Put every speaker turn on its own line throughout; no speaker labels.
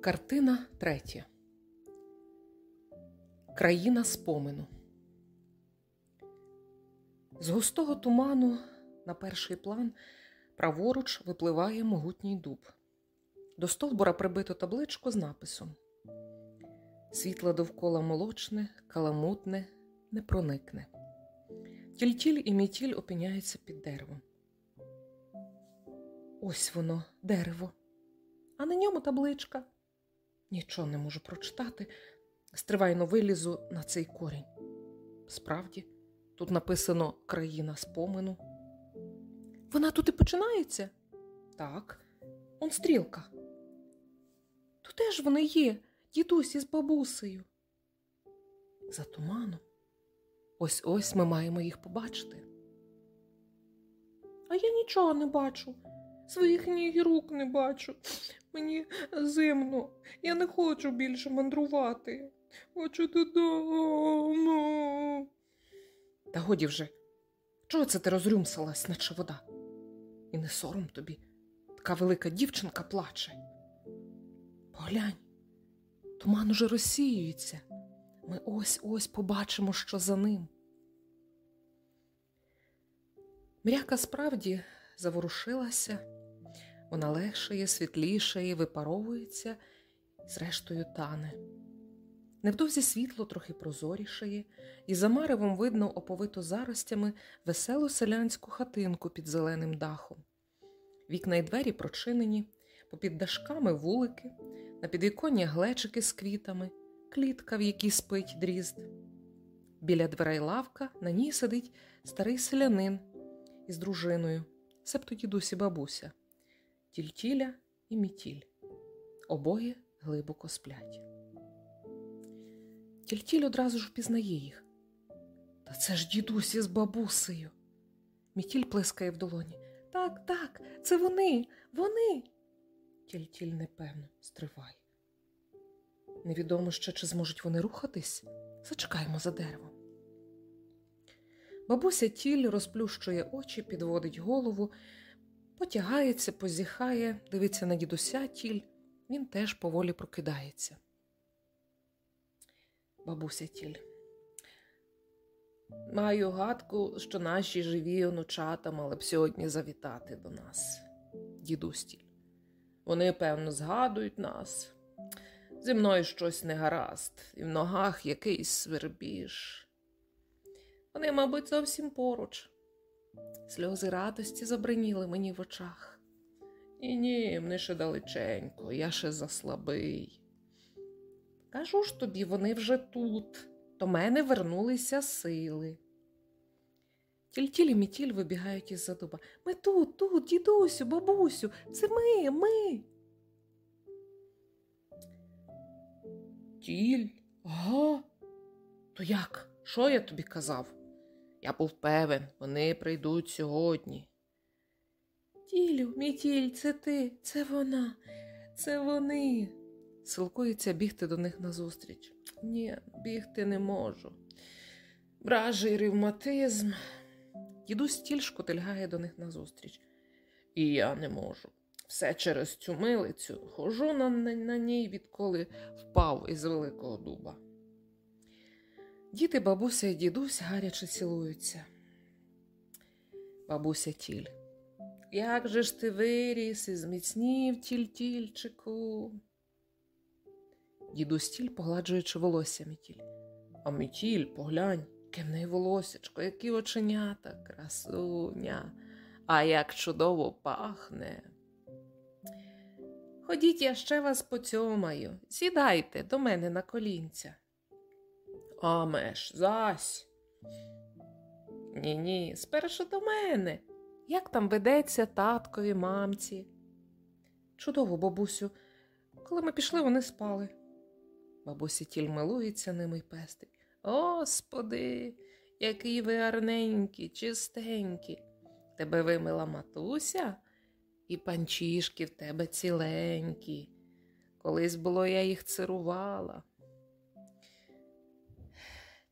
Картина третя. Країна спомину. З густого туману на перший план праворуч випливає могутній дуб. До стовбура прибито табличку з написом Світло довкола молочне, каламутне, не проникне. Тільтіль і мітіль опиняються під деревом. Ось воно, дерево, а на ньому табличка. Нічого не можу прочитати. Стривайно вилізу на цей корінь. Справді, тут написано країна спомину. Вона тут і починається? Так, он стрілка. То де ж вони є, дідусь із бабусею? За туманом. Ось ось ми маємо їх побачити. А я нічого не бачу. Своїх ніг і рук не бачу. Мені зимно, я не хочу більше мандрувати. Хочу додому. Та годі вже, чого це ти розрюмсалась, наче вода? І не сором тобі, така велика дівчинка плаче. Поглянь, туман уже розсіюється. Ми ось ось побачимо, що за ним. Мряка справді заворушилася, вона легшає, світлішає, випаровується і, зрештою, тане. Невдовзі світло трохи прозорішає, і за маревом видно оповито заростями веселу селянську хатинку під зеленим дахом. Вікна й двері прочинені, попід дашками вулики, на підвіконня глечики з квітами, клітка, в якій спить дрізд. Біля дверей лавка на ній сидить старий селянин із дружиною, себто дідусі бабуся, тільтіля і мітіль. Обоє глибоко сплять. Тільтіль одразу ж впізнає їх. Та це ж дідусь із бабусею. Мітіль плескає в долоні. Так, так, це вони, вони. Тільтіль непевно стриває. Невідомо ще, чи зможуть вони рухатись. Зачекаємо за деревом. Бабуся тіль розплющує очі, підводить голову, потягається, позіхає, дивиться на дідуся тіль, він теж поволі прокидається. Бабуся тіль. Маю гадку, що наші живі онучата мали б сьогодні завітати до нас, дідусь тіль. Вони, певно, згадують нас. Зі мною щось не гаразд, і в ногах якийсь свербіж. Вони, мабуть, зовсім поруч. Сльози радості забриніли мені в очах. Ні, ні, мені ще далеченько, я ще заслабий. Кажу ж тобі, вони вже тут, до мене вернулися сили. Тільтіль і мітіль вибігають із за дуба. Ми тут, тут, дідусю, бабусю, це ми, ми. Тіль, ага. То як? Що я тобі казав? Я був певен, вони прийдуть сьогодні. Тілю, мітіль, це ти, це вона, це вони. Силкується бігти до них назустріч. Ні, бігти не можу. Вражий ревматизм. Дідусь тіль шкотильгає до них назустріч. І я не можу. Все через цю милицю хожу на, на, на ній, відколи впав із великого дуба. Діти, бабуся і дідусь гаряче цілуються. Бабуся тіль. Як же ж ти виріс і зміцнів тіль-тільчику? Дідусь тіль, погладжуючи волосся Мітіль. А Мітіль, поглянь, яке в неї волосячко, які оченята, красуня, а як чудово пахне. Ходіть, я ще вас поцьомаю, сідайте до мене на колінця. А меж, зась. Ні, ні, спершу до мене. Як там ведеться таткові, мамці? Чудово, бабусю, коли ми пішли, вони спали. Бабуся тіль милується ними й пестить. Господи, який ви гарненькі, чистенькі. Тебе вимила матуся, і панчішки в тебе ціленькі. Колись було я їх цирувала.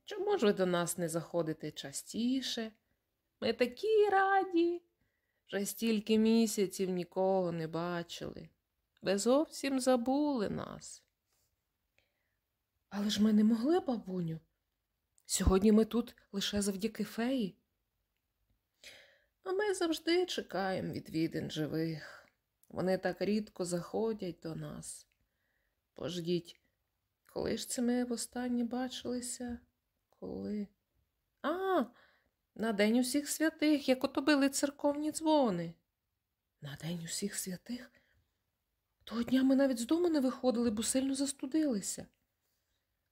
Чому ж ви до нас не заходите частіше? Ми такі раді, вже стільки місяців нікого не бачили. Ви зовсім забули нас. Але ж ми не могли, бабуню. Сьогодні ми тут лише завдяки феї. А ми завжди чекаємо відвідин живих. Вони так рідко заходять до нас. Пождіть, коли ж це ми востаннє бачилися? Коли? А, на День усіх святих, як ото били церковні дзвони. На День усіх святих? Того дня ми навіть з дому не виходили, бо сильно застудилися.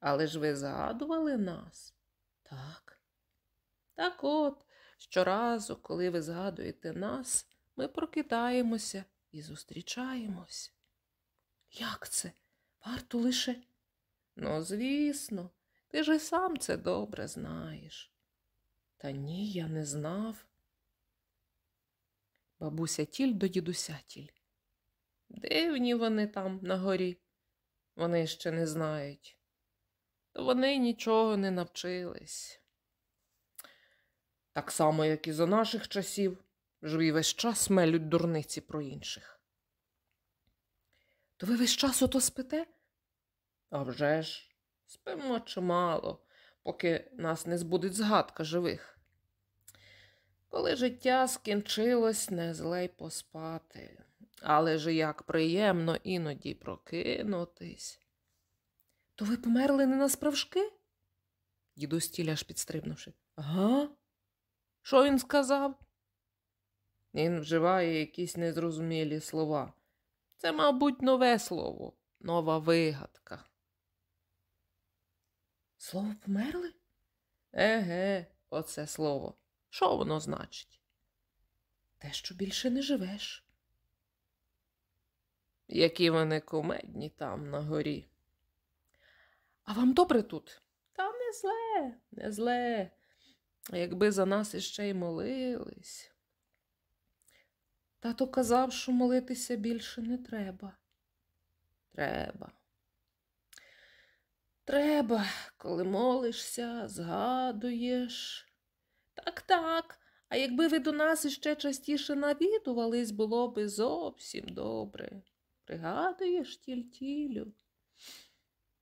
Але ж ви згадували нас? Так. Так от, щоразу, коли ви згадуєте нас, ми прокидаємося і зустрічаємось. Як це? Варто лише. Ну, звісно, ти ж і сам це добре знаєш. Та ні, я не знав. Бабуся тіль до дідуся тіль. Дивні вони там на горі. Вони ще не знають. То вони нічого не навчились. Так само, як і за наших часів, живі весь час мелють дурниці про інших. То ви весь час ото спите? А вже ж, спимо чимало, поки нас не збудить згадка живих. Коли життя скінчилось, не злей поспати, але ж як приємно іноді прокинутись. То ви померли не насправжки? Дідусь тіляш підстрибнувши. Ага. Що він сказав? Він вживає якісь незрозумілі слова. Це, мабуть, нове слово, нова вигадка. Слово померли? Еге, оце слово. Що воно значить? Те, що більше не живеш. Які вони кумедні там на горі. А вам добре тут? Та не зле, не зле. Якби за нас іще й молились. Тато казав, що молитися більше не треба. Треба. Треба, коли молишся, згадуєш. Так, так. А якби ви до нас іще частіше навідувались, було би зовсім добре. Пригадуєш, тільтілю?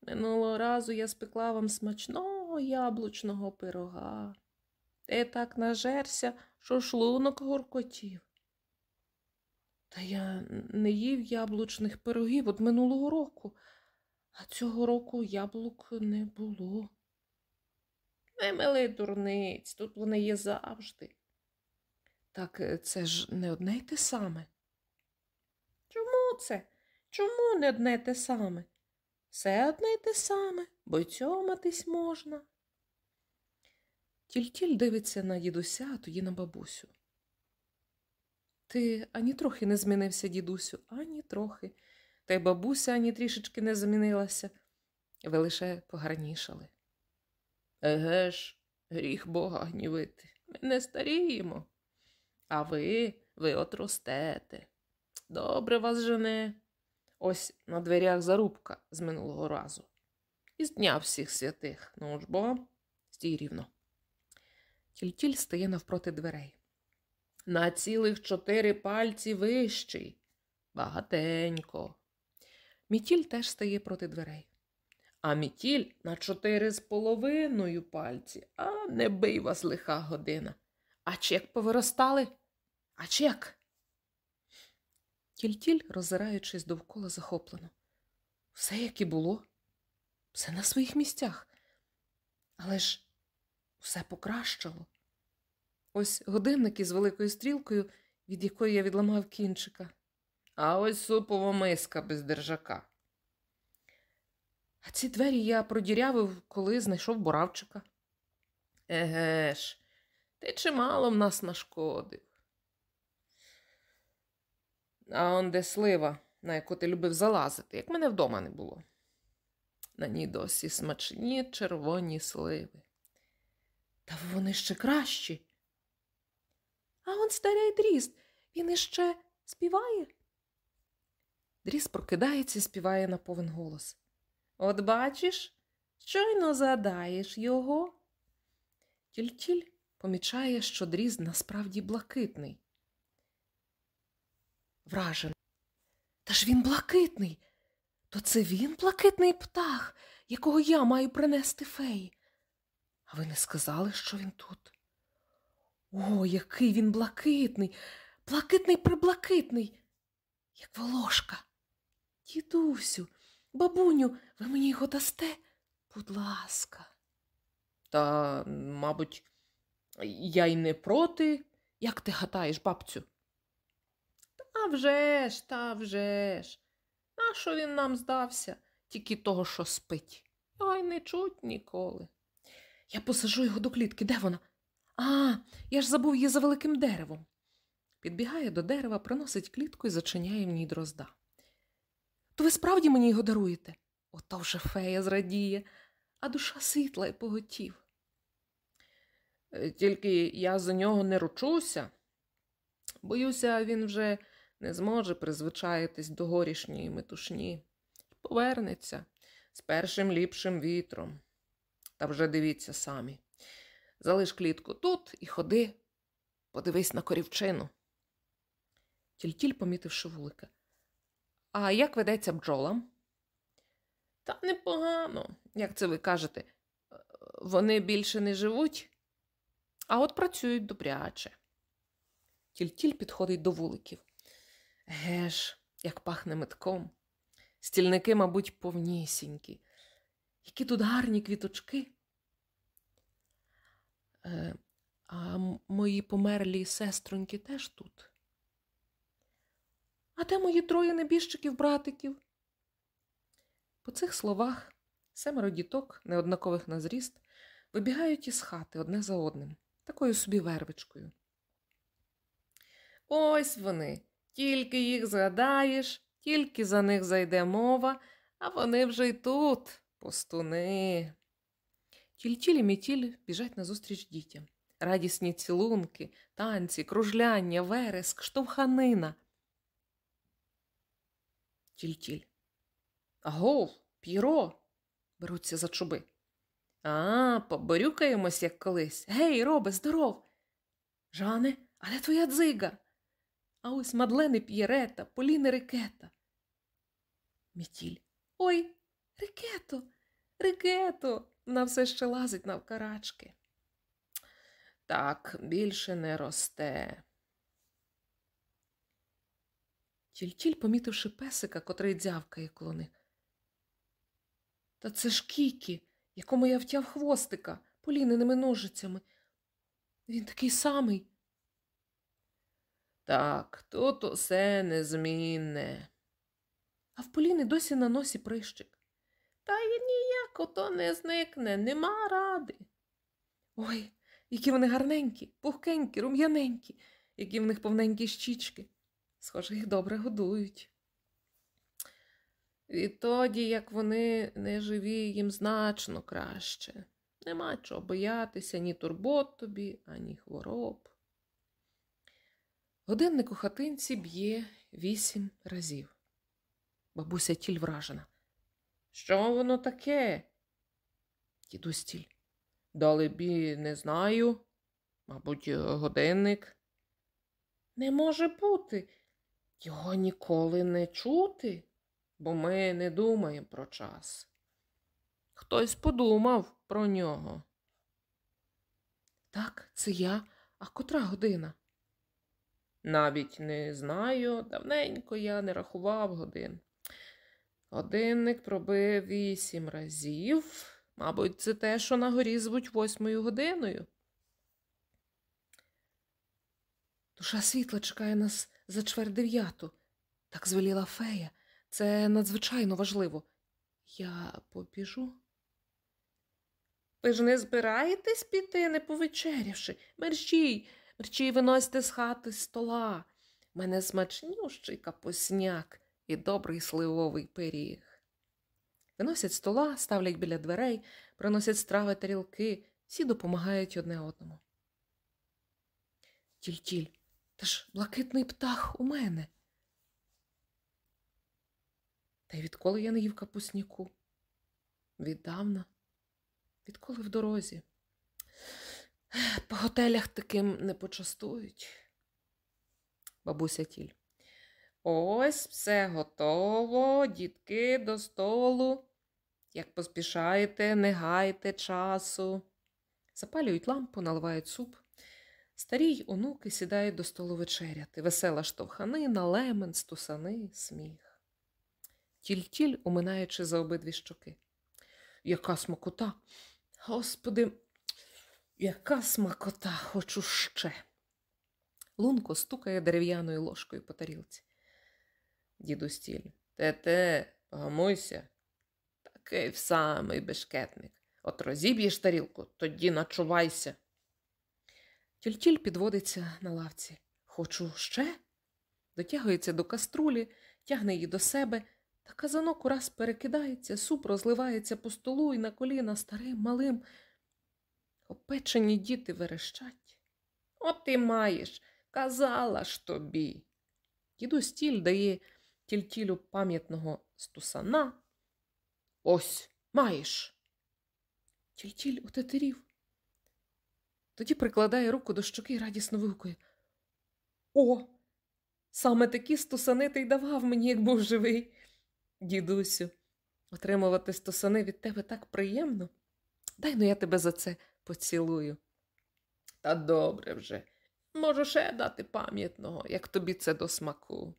Минулого разу я спекла вам смачного яблучного пирога. Ти так нажерся, що шлунок гуркотів. Та я не їв яблучних пирогів від минулого року, а цього року яблук не було. Не мили дурниць, тут вони є завжди. Так е, це ж не одне й те саме. Чому це? Чому не одне й те саме? Все одне й те саме, бо й цьоматись можна. Тільтіль дивиться на дідуся, а тоді на бабусю. Ти ані трохи не змінився, дідусю, ані трохи. Та й бабуся ані трішечки не змінилася. Ви лише погарнішали. Еге ж, гріх Бога гнівити. Ми не старіємо. А ви, ви от ростете. Добре вас жене. Ось на дверях зарубка з минулого разу. Із дня всіх святих. Ну ж бо, стій рівно. Тільтіль стає навпроти дверей. На цілих чотири пальці вищий. Багатенько. Мітіль теж стає проти дверей. А мітіль на чотири з половиною пальці. А не бий вас лиха година. А чек повиростали? А чек? Тільтіль, роззираючись довкола захоплено. Все, як і було, все на своїх місцях. Але ж все покращало. Ось годинник із великою стрілкою, від якої я відламав кінчика. А ось супова миска без держака. А ці двері я продірявив, коли знайшов боравчика. Еге ж, ти чимало в нас нашкодив. А он де слива, на яку ти любив залазити, як мене вдома не було. На ній досі смачні червоні сливи. Та вони ще кращі. А он старий дріст, він іще співає. Дріст прокидається і співає на повен голос. От бачиш, щойно задаєш його. Тільтіль помічає, що дрізд насправді блакитний. Вражений. Та ж він блакитний. То це він блакитний птах, якого я маю принести феї. А ви не сказали, що він тут? О, який він блакитний, блакитний приблакитний, як волошка. Дідусю, бабуню, ви мені його дасте? Будь ласка. Та, мабуть, я й не проти. Як ти гатаєш, бабцю? Та вже ж, та вже ж. Нащо він нам здався? Тільки того, що спить. Ой, не чуть ніколи. Я посажу його до клітки. Де вона? А, я ж забув її за великим деревом. Підбігає до дерева, приносить клітку і зачиняє в ній дрозда. То ви справді мені його даруєте? Ото вже фея зрадіє, а душа світла й поготів. Е, Тільки я за нього не ручуся. Боюся, він вже не зможе призвичаїтись до горішньої метушні. Повернеться з першим ліпшим вітром. Та вже дивіться самі. Залиш клітку тут і ходи, подивись на корівчину. Тільтіль, помітивши вулика. А як ведеться бджолам? Та непогано, як це ви кажете. Вони більше не живуть, а от працюють добряче. Тільтіль підходить до вуликів. Геш, як пахне метком. Стільники, мабуть, повнісінькі. Які тут гарні квіточки. Е, а мої померлі сестроньки теж тут. А де мої троє небіжчиків, братиків? По цих словах семеро діток, неоднакових на зріст, вибігають із хати одне за одним, такою собі вервичкою. Ось вони, тільки їх згадаєш, тільки за них зайде мова, а вони вже й тут, пустуни. Тільтіль і мітіль біжать назустріч дітям. Радісні цілунки, танці, кружляння, вереск, штовханина. Тільтіль. Агов, піро. Беруться за чуби. А, поборюкаємось, як колись. Гей, робе, здоров. Жане, а де твоя дзига? А ось Мадлени П'єрета, Поліни Рикета. Мітіль. Ой, Рикето, Рикето. Вона все ще лазить навкарачки. Так, більше не росте. Тільтіль, помітивши песика, котрий дзявкає коло них. Та це ж Кікі, якому я втяв хвостика поліненими ножицями. Він такий самий. Так, тут усе незмінне. А в Поліни досі на носі прищик. Та й ніяк ото не зникне, нема ради. Ой, які вони гарненькі, пухкенькі, рум'яненькі, які в них повненькі щічки. Схоже, їх добре годують. Відтоді, як вони не живі, їм значно краще. Нема чого боятися ні турбот тобі, ані хвороб. Годинник у хатинці б'є вісім разів. Бабуся тіль вражена. Що воно таке? Дідусь тіль. Далебі, не знаю. Мабуть, годинник. Не може бути. Його ніколи не чути, бо ми не думаємо про час. Хтось подумав про нього. Так, це я. А котра година? Навіть не знаю. Давненько я не рахував годин. Годинник пробив вісім разів. Мабуть, це те, що на горі звуть восьмою годиною. Душа світла чекає нас за чверть дев'яту. Так звеліла фея. Це надзвичайно важливо. Я побіжу. Ви ж не збираєтесь піти, не повечерявши. Мерщій, мерщій виносьте з хати стола. Мене смачнющий капусняк і добрий сливовий пиріг. Виносять стола, ставлять біля дверей, приносять страви тарілки, всі допомагають одне одному. Тіль-тіль, та ж блакитний птах у мене. Та й відколи я не їв капусняку? Віддавна, відколи в дорозі. По готелях таким не почастують. Бабуся тіль. Ось все готово, дітки до столу. Як поспішаєте, не гайте часу. Запалюють лампу, наливають суп. Старі й онуки сідають до столу вечеряти. Весела штовханина, лемен, стусани, сміх. Тіль-тіль, уминаючи за обидві щоки. Яка смакота! Господи, яка смакота, хочу ще. Лунко стукає дерев'яною ложкою по тарілці. Діду стіль. Те-те, гамуйся. Такий самий бешкетник. От розіб'єш тарілку, тоді начувайся. Тільтіль підводиться на лавці. Хочу ще? Дотягується до каструлі, тягне її до себе, та казанок ураз перекидається, суп розливається по столу і на коліна старим, малим. Опечені діти верещать. От ти маєш, казала ж тобі. Діду стіль дає тільтілю пам'ятного стусана. Ось маєш. Тільтіль утетерів. Тоді прикладає руку до щоки і радісно вигукує. О, саме такі стусани ти й давав мені, як був живий. Дідусю, отримувати стусани від тебе так приємно. Дай ну я тебе за це поцілую. Та добре вже. Можу ще дати пам'ятного, як тобі це до смаку.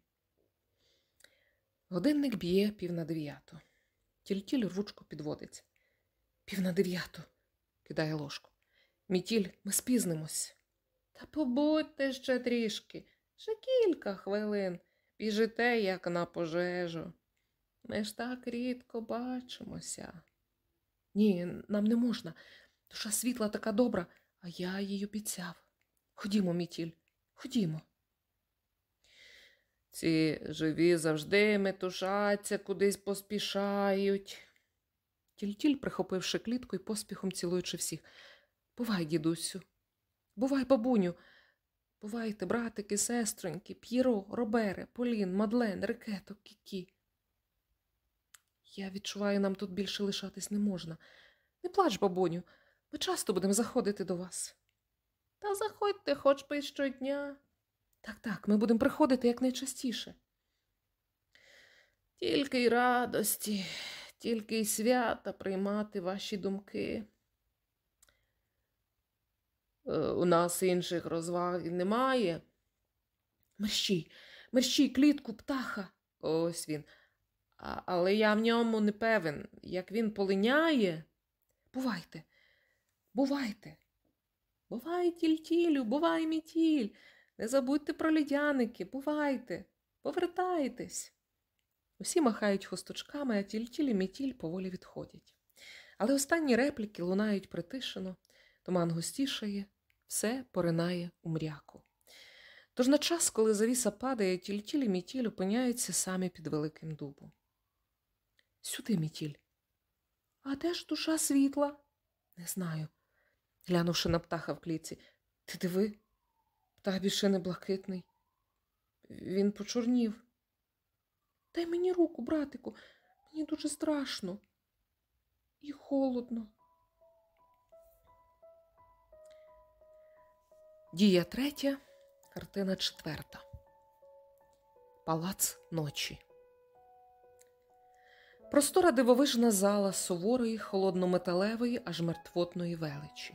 Годинник б'є пів на дев'яту. Тільтіль рвучко підводиться. Пів на дев'яту, кидає ложку. Мітіль, ми спізнимось. Та побудьте ще трішки, ще кілька хвилин. Біжите, як на пожежу. Ми ж так рідко бачимося. Ні, нам не можна. Душа світла така добра, а я їй обіцяв. Ходімо, Мітіль, ходімо. Ці живі завжди метушаться, кудись поспішають. Тільтіль, прихопивши клітку і поспіхом цілуючи всіх. Бувай, дідусю, бувай, бабуню, бувайте, братики, сестроньки, П'єро, Робере, Полін, Мадлен, Рикето, Кікі. Я відчуваю, нам тут більше лишатись не можна. Не плач, бабуню, ми часто будемо заходити до вас. Та заходьте хоч би щодня. Так, так, ми будемо приходити якнайчастіше. Тільки й радості, тільки й свята приймати ваші думки. Е, у нас інших розваг немає. Мерщій, мерщій, клітку, птаха. Ось він. А, але я в ньому не певен, як він полиняє. Бувайте, бувайте. Бувай, тільтілю, бувай, мітіль. Не забудьте про лідяники, бувайте, повертайтесь. Усі махають хусточками, а тільтіль мітіль поволі відходять. Але останні репліки лунають притишено, туман густішає, все поринає у мряку. Тож на час, коли завіса падає, тільтіль і мітіль опиняються самі під великим дубом. Сюди, мітіль. А де ж душа світла? Не знаю. Глянувши на птаха в кліці. Ти диви, птах більше не блакитний. Він почорнів. Дай мені руку, братику, мені дуже страшно і холодно. Дія третя, картина четверта. Палац ночі. Простора дивовижна зала суворої, холоднометалевої, аж мертвотної величі.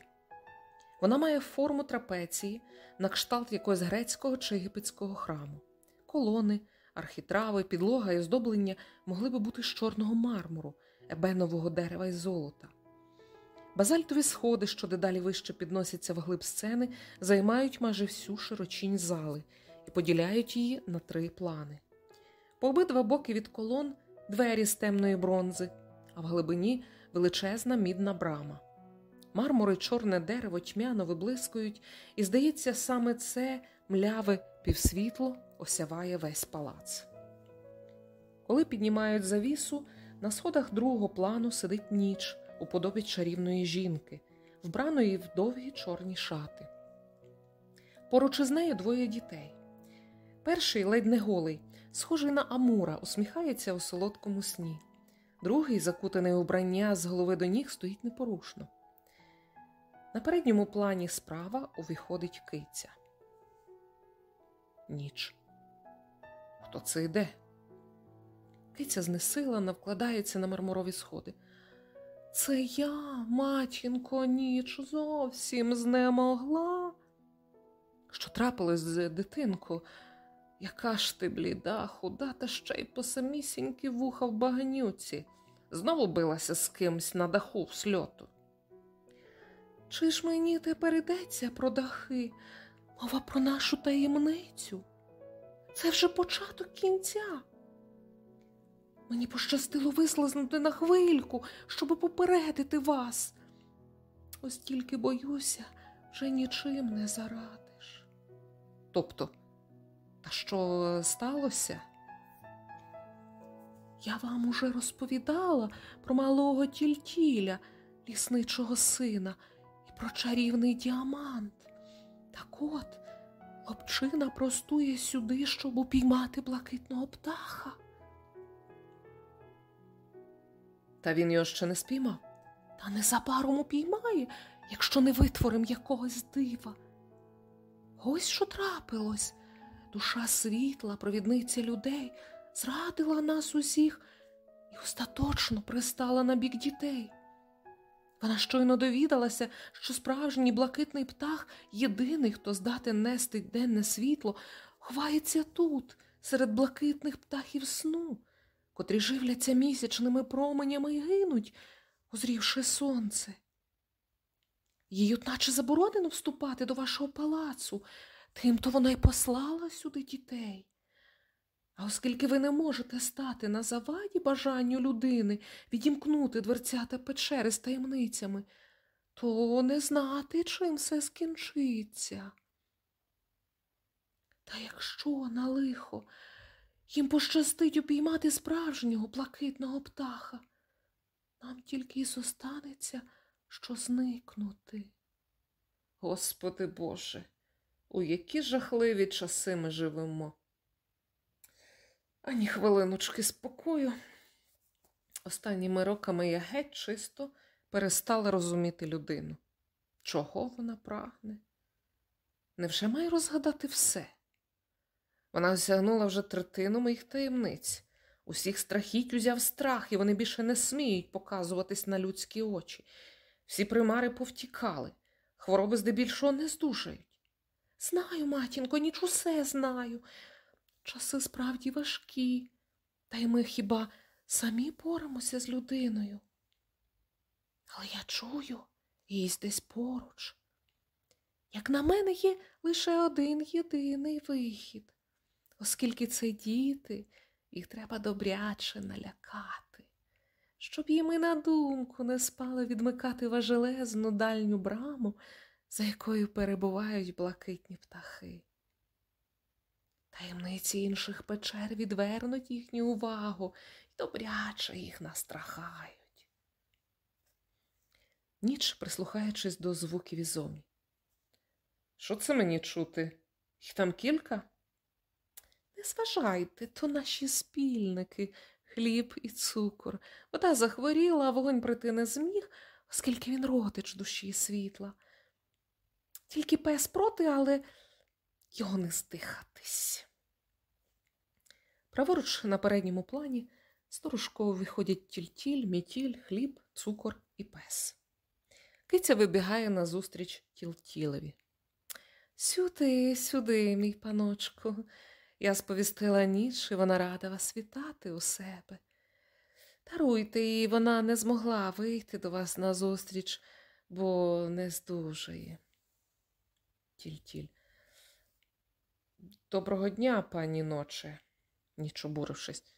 Вона має форму трапеції на кшталт якогось грецького чи єгипетського храму. Колони, архітрави, підлога і оздоблення могли би бути з чорного мармуру, ебенового дерева і золота. Базальтові сходи, що дедалі вище підносяться вглиб сцени, займають майже всю широчінь зали і поділяють її на три плани. По обидва боки від колон двері з темної бронзи, а в глибині величезна мідна брама. Мармур і чорне дерево тьмяно виблискують, і, здається, саме це мляве півсвітло осяває весь палац. Коли піднімають завісу, на сходах другого плану сидить ніч у подобі чарівної жінки, вбраної в довгі чорні шати. Поруч із нею двоє дітей. Перший ледь не голий, схожий на Амура, усміхається у солодкому сні. Другий, закутаний у брання з голови до ніг, стоїть непорушно. На передньому плані справа увіходить киця. Ніч. Хто це йде? Киця знесилена, вкладається на мармурові сходи. Це я, матінко, ніч зовсім знемогла. Що трапилось з дитинку? Яка ж ти бліда, худа, та ще й по самісінькі вуха в багнюці. Знову билася з кимсь на даху в сльоту. Чи ж мені тепер йдеться про дахи, мова про нашу таємницю? Це вже початок кінця. Мені пощастило вислизнути на хвильку, щоби попередити вас. Ось тільки боюся, вже нічим не зарадиш. Тобто, та що сталося? Я вам уже розповідала про малого тільтіля, лісничого сина, і про чарівний діамант. Так от, хлопчина простує сюди, щоб упіймати блакитного птаха. Та він його ще не спіймав. Та незабаром упіймає, якщо не витворим якогось дива. Ось що трапилось. Душа світла, провідниця людей, зрадила нас усіх і остаточно пристала на бік дітей. Вона щойно довідалася, що справжній блакитний птах, єдиний, хто здатен нести денне світло, ховається тут, серед блакитних птахів сну, котрі живляться місячними променями і гинуть, озрівши сонце. Їй одначе заборонено вступати до вашого палацу, тим-то вона й послала сюди дітей. А оскільки ви не можете стати на заваді бажанню людини відімкнути дверцята печери з таємницями, то не знати, чим все скінчиться. Та якщо на лихо їм пощастить упіймати справжнього блакитного птаха, нам тільки й зостанеться, що зникнути. Господи Боже, у які жахливі часи ми живемо. Ані хвилиночки спокою. Останніми роками я геть чисто перестала розуміти людину. Чого вона прагне? Невже має розгадати все? Вона осягнула вже третину моїх таємниць. Усіх страхіть узяв страх, і вони більше не сміють показуватись на людські очі. Всі примари повтікали, хвороби здебільшого не здужають. Знаю, матінко, ніч усе знаю. Часи справді важкі, та й ми хіба самі боремося з людиною. Але я чую, її десь поруч. Як на мене, є лише один єдиний вихід, оскільки це діти, їх треба добряче налякати, щоб їм і на думку не спало відмикати важелезну дальню браму, за якою перебувають блакитні птахи. Таємниці інших печер відвернуть їхню увагу і добряче їх настрахають. Ніч, прислухаючись до звуків ізомі. Що це мені чути? Їх там кілька? Не зважайте, то наші спільники, хліб і цукор. Вода захворіла, а вогонь прийти не зміг, оскільки він родич душі і світла. Тільки пес проти, але його не здихатись. Праворуч на передньому плані сторожково виходять тільтіль, мітіль, хліб, цукор і пес. Киця вибігає назустріч тілтілеві. Сюди, сюди, мій паночку. Я сповістила ніч, і вона рада вас вітати у себе. Даруйте, і вона не змогла вийти до вас назустріч, бо не здужує. Тільтіль. Доброго дня, пані ноче, ніч обурившись.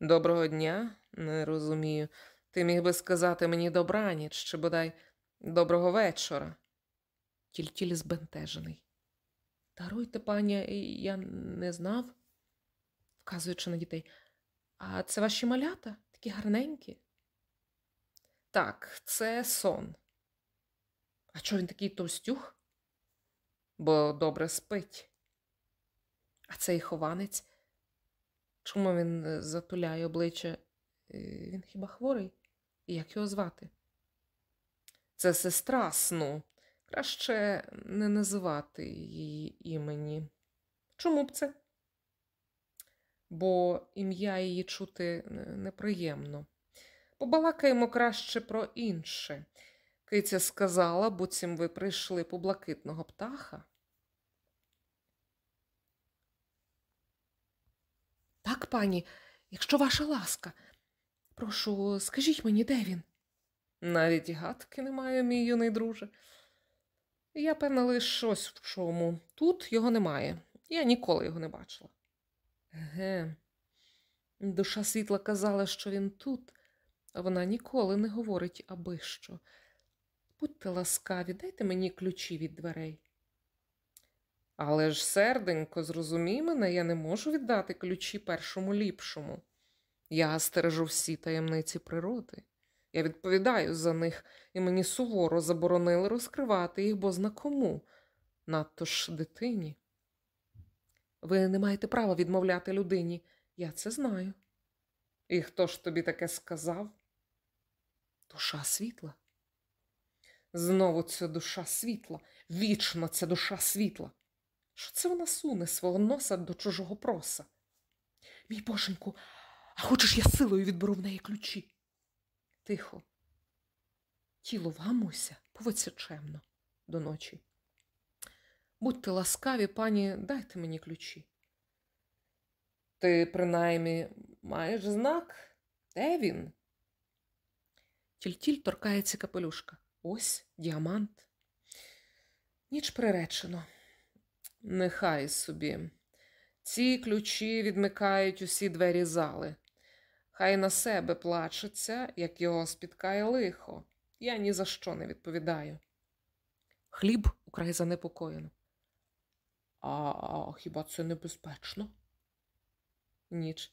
Доброго дня, не розумію. Ти міг би сказати мені добраніч чи бодай доброго вечора. Тільтіль збентежений. Даруйте, пані, я не знав, вказуючи на дітей. А це ваші малята такі гарненькі? Так, це сон. А чого він такий товстюх? Бо добре спить. А цей хованець, чому він е, затуляє обличчя? Е, він хіба хворий? І як його звати? Це сестра сну. Краще не називати її імені. Чому б це? бо ім'я її чути неприємно. Побалакаємо краще про інше. Киця сказала, буцім ви прийшли по блакитного птаха. Так, пані, якщо ваша ласка, прошу, скажіть мені, де він? Навіть гадки не маю, мій юний друже. Я певна лише ось в чому. Тут його немає. Я ніколи його не бачила. Ге, душа світла казала, що він тут, а вона ніколи не говорить аби що. Будьте ласкаві, дайте мені ключі від дверей. Але ж, серденько, зрозумій мене, я не можу віддати ключі першому ліпшому. Я стережу всі таємниці природи. Я відповідаю за них, і мені суворо заборонили розкривати їх, бо зна кому, надто ж дитині. Ви не маєте права відмовляти людині, я це знаю. І хто ж тобі таке сказав? Душа світла. Знову ця душа світла, вічно ця душа світла. Що це вона суне свого носа до чужого проса? Мій боженьку, а хочеш я силою відберу в неї ключі? Тихо. Тіло вгамуйся, поводься чемно до ночі. Будьте ласкаві, пані, дайте мені ключі. Ти, принаймні, маєш знак? Де він? Тільтіль торкається капелюшка. Ось діамант. Ніч приречено. Нехай собі. Ці ключі відмикають усі двері зали. Хай на себе плачеться, як його спіткає лихо. Я ні за що не відповідаю. Хліб украй занепокоєно. А, а хіба це небезпечно? Ніч.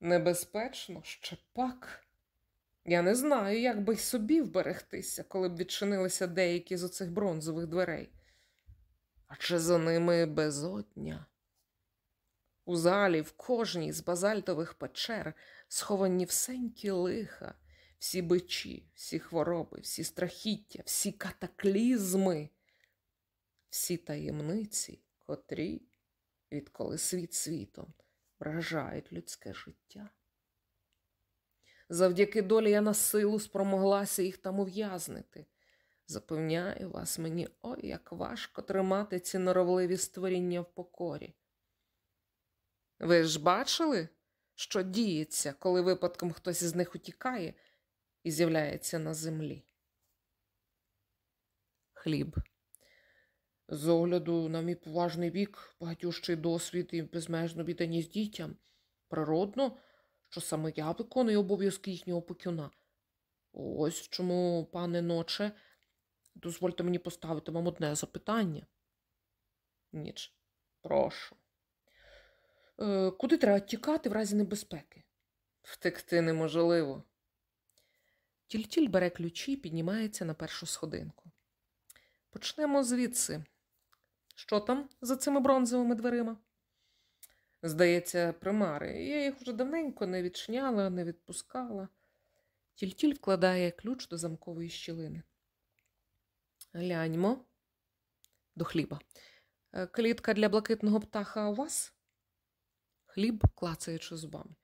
Небезпечно? Ще пак. Я не знаю, як би й собі вберегтися, коли б відчинилися деякі з оцих бронзових дверей. А чи за ними безодня? У залі в кожній з базальтових печер сховані всенькі лиха, всі бичі, всі хвороби, всі страхіття, всі катаклізми, всі таємниці, котрі, відколи світ світом, вражають людське життя. Завдяки долі я на силу спромоглася їх там ув'язнити. Запевняю вас, мені ой, як важко тримати ці норовливі створіння в покорі. Ви ж бачили, що діється, коли випадком хтось із них утікає і з'являється на землі? Хліб. З огляду на мій поважний вік, багатющий досвід і безмежну відданість дітям, природно, що саме я виконую обов'язки їхнього опікуна. Ось чому, пане ноче, дозвольте мені поставити вам одне запитання. Ніч, прошу. Е, Куди треба тікати в разі небезпеки? Втекти неможливо. Тільтіль бере ключі і піднімається на першу сходинку. Почнемо звідси. Що там за цими бронзовими дверима? Здається, примари. Я їх вже давненько не відчиняла, не відпускала. Тільтіль вкладає ключ до замкової щілини. Гляньмо до хліба. Е, клітка для блакитного птаха у вас? Хліб клацаючи зубами.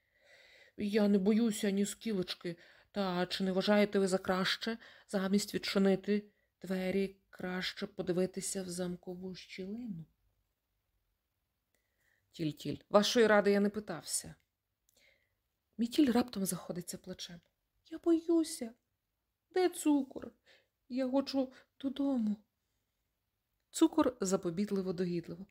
Я не боюся ні скілочки, та чи не вважаєте ви за краще замість відчинити двері краще подивитися в замкову щілину? Тіль-тіль, вашої ради я не питався. Мітіль раптом заходиться плечем. Я боюся. Де цукор? Я хочу додому. Цукор запобітливо догідливо.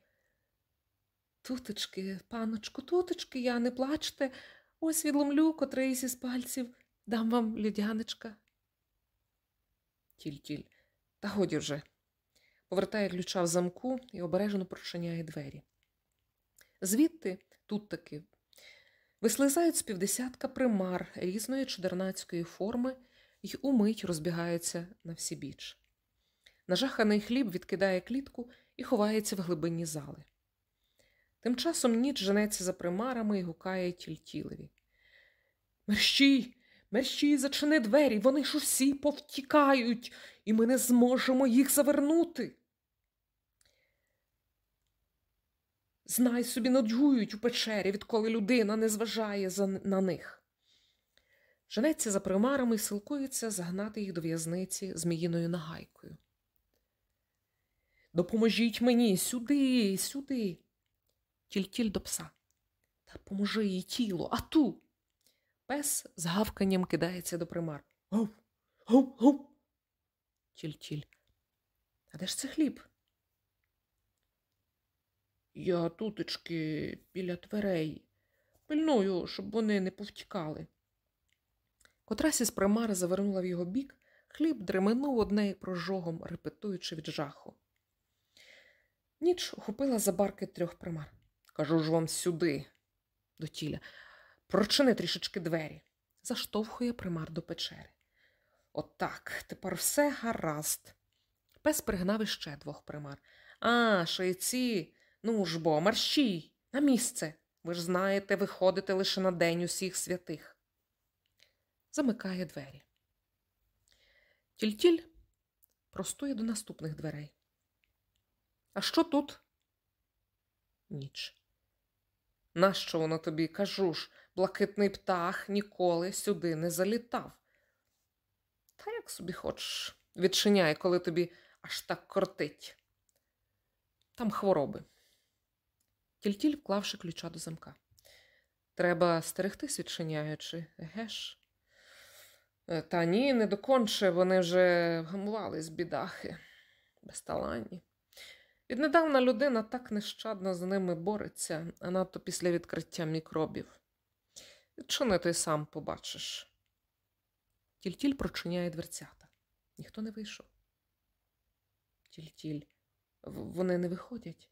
Туточки, паночку, туточки, я не плачте, ось відломлю котрийсь із пальців, дам вам людяночка. Тіль-тіль, та годі вже. Повертає ключа в замку і обережно прочиняє двері. Звідти, тут таки, вислизають з півдесятка примар різної чудернацької форми й умить розбігаються на всі біч. Нажаханий хліб відкидає клітку і ховається в глибині зали. Тим часом ніч женеться за примарами і гукає тільтілеві. Мерщій, мерщій, зачини двері, вони ж усі повтікають, і ми не зможемо їх завернути. знай собі нудьгують у печері, відколи людина не зважає на них. Женеться за примарами і силкується загнати їх до в'язниці зміїною нагайкою. Допоможіть мені сюди, сюди. Тільтіль до пса. Та поможи їй тіло, а ту. Пес з гавканням кидається до примар. Гов, гов, гов. Тіль-тіль. А де ж це хліб? Я тутечки біля дверей. Пильную, щоб вони не повтікали. Котрась із примар завернула в його бік, хліб дременув одне прожогом, репетуючи від жаху. Ніч ухопила за барки трьох примар. Кажу ж вам сюди, до тіля. Прочини трішечки двері. Заштовхує примар до печери. Отак, тепер все гаразд. Пес пригнав іще двох примар. А, шийці, ну ж бо, марщій, на місце. Ви ж знаєте, виходите лише на день усіх святих. Замикає двері. Тільтіль простує до наступних дверей. А що тут? Ніч. Нащо воно тобі кажу ж, блакитний птах ніколи сюди не залітав. Та як собі хочеш, відчиняй, коли тобі аж так кортить. Там хвороби. Тільтіль вклавши ключа до замка. Треба стерегтись, відчиняючи, геш. Та ні, не доконче, вони вже вгамували з бідахи, безталанні. Віднедавна людина так нещадно з ними бореться, а надто після відкриття мікробів. Відчини ти сам побачиш. Тільтіль прочиняє дверцята. Ніхто не вийшов. Тільтіль, вони не виходять.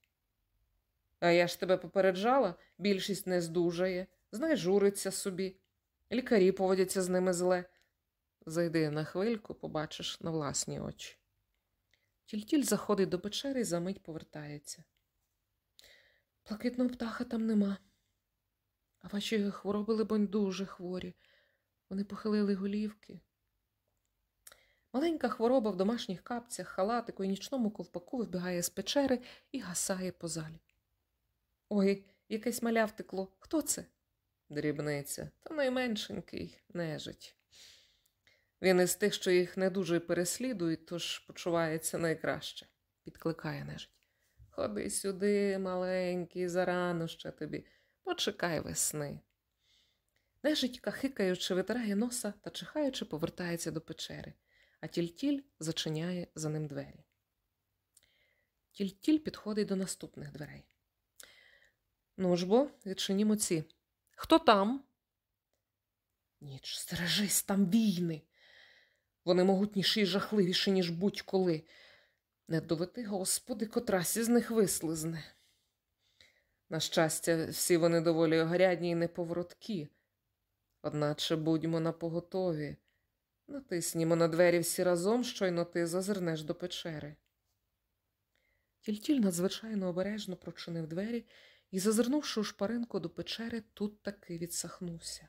А я ж тебе попереджала, більшість не здужає, знай, собі. Лікарі поводяться з ними зле. Зайди на хвильку, побачиш на власні очі. Тільтіль заходить до печери і за мить повертається. Блакитного птаха там нема. А ваші хвороби, либонь, дуже хворі. Вони похилили голівки. Маленька хвороба в домашніх капцях, халатику і нічному ковпаку вибігає з печери і гасає по залі. Ой, якесь маля втекло. Хто це? Дрібниця, та найменшенький нежить. Він із тих, що їх не дуже переслідують, тож почувається найкраще, підкликає нежить. Ходи сюди, маленький, зарано ще тобі, почекай весни. Нежить, кахикаючи, витирає носа та чихаючи, повертається до печери, а тільтіль зачиняє за ним двері. Тільтіль підходить до наступних дверей. Ну ж бо, відчинімо ці. Хто там? Ніч, стережись, там війни. Вони могутніші й жахливіші, ніж будь-коли. Не доведи, Господи, котрась із них вислизне. На щастя, всі вони доволі огрядні й неповороткі. Одначе будьмо на поготові. Натиснімо на двері всі разом, щойно ти зазирнеш до печери. Тільтіль надзвичайно обережно прочинив двері і, зазирнувши у шпаринку до печери, тут таки відсахнувся.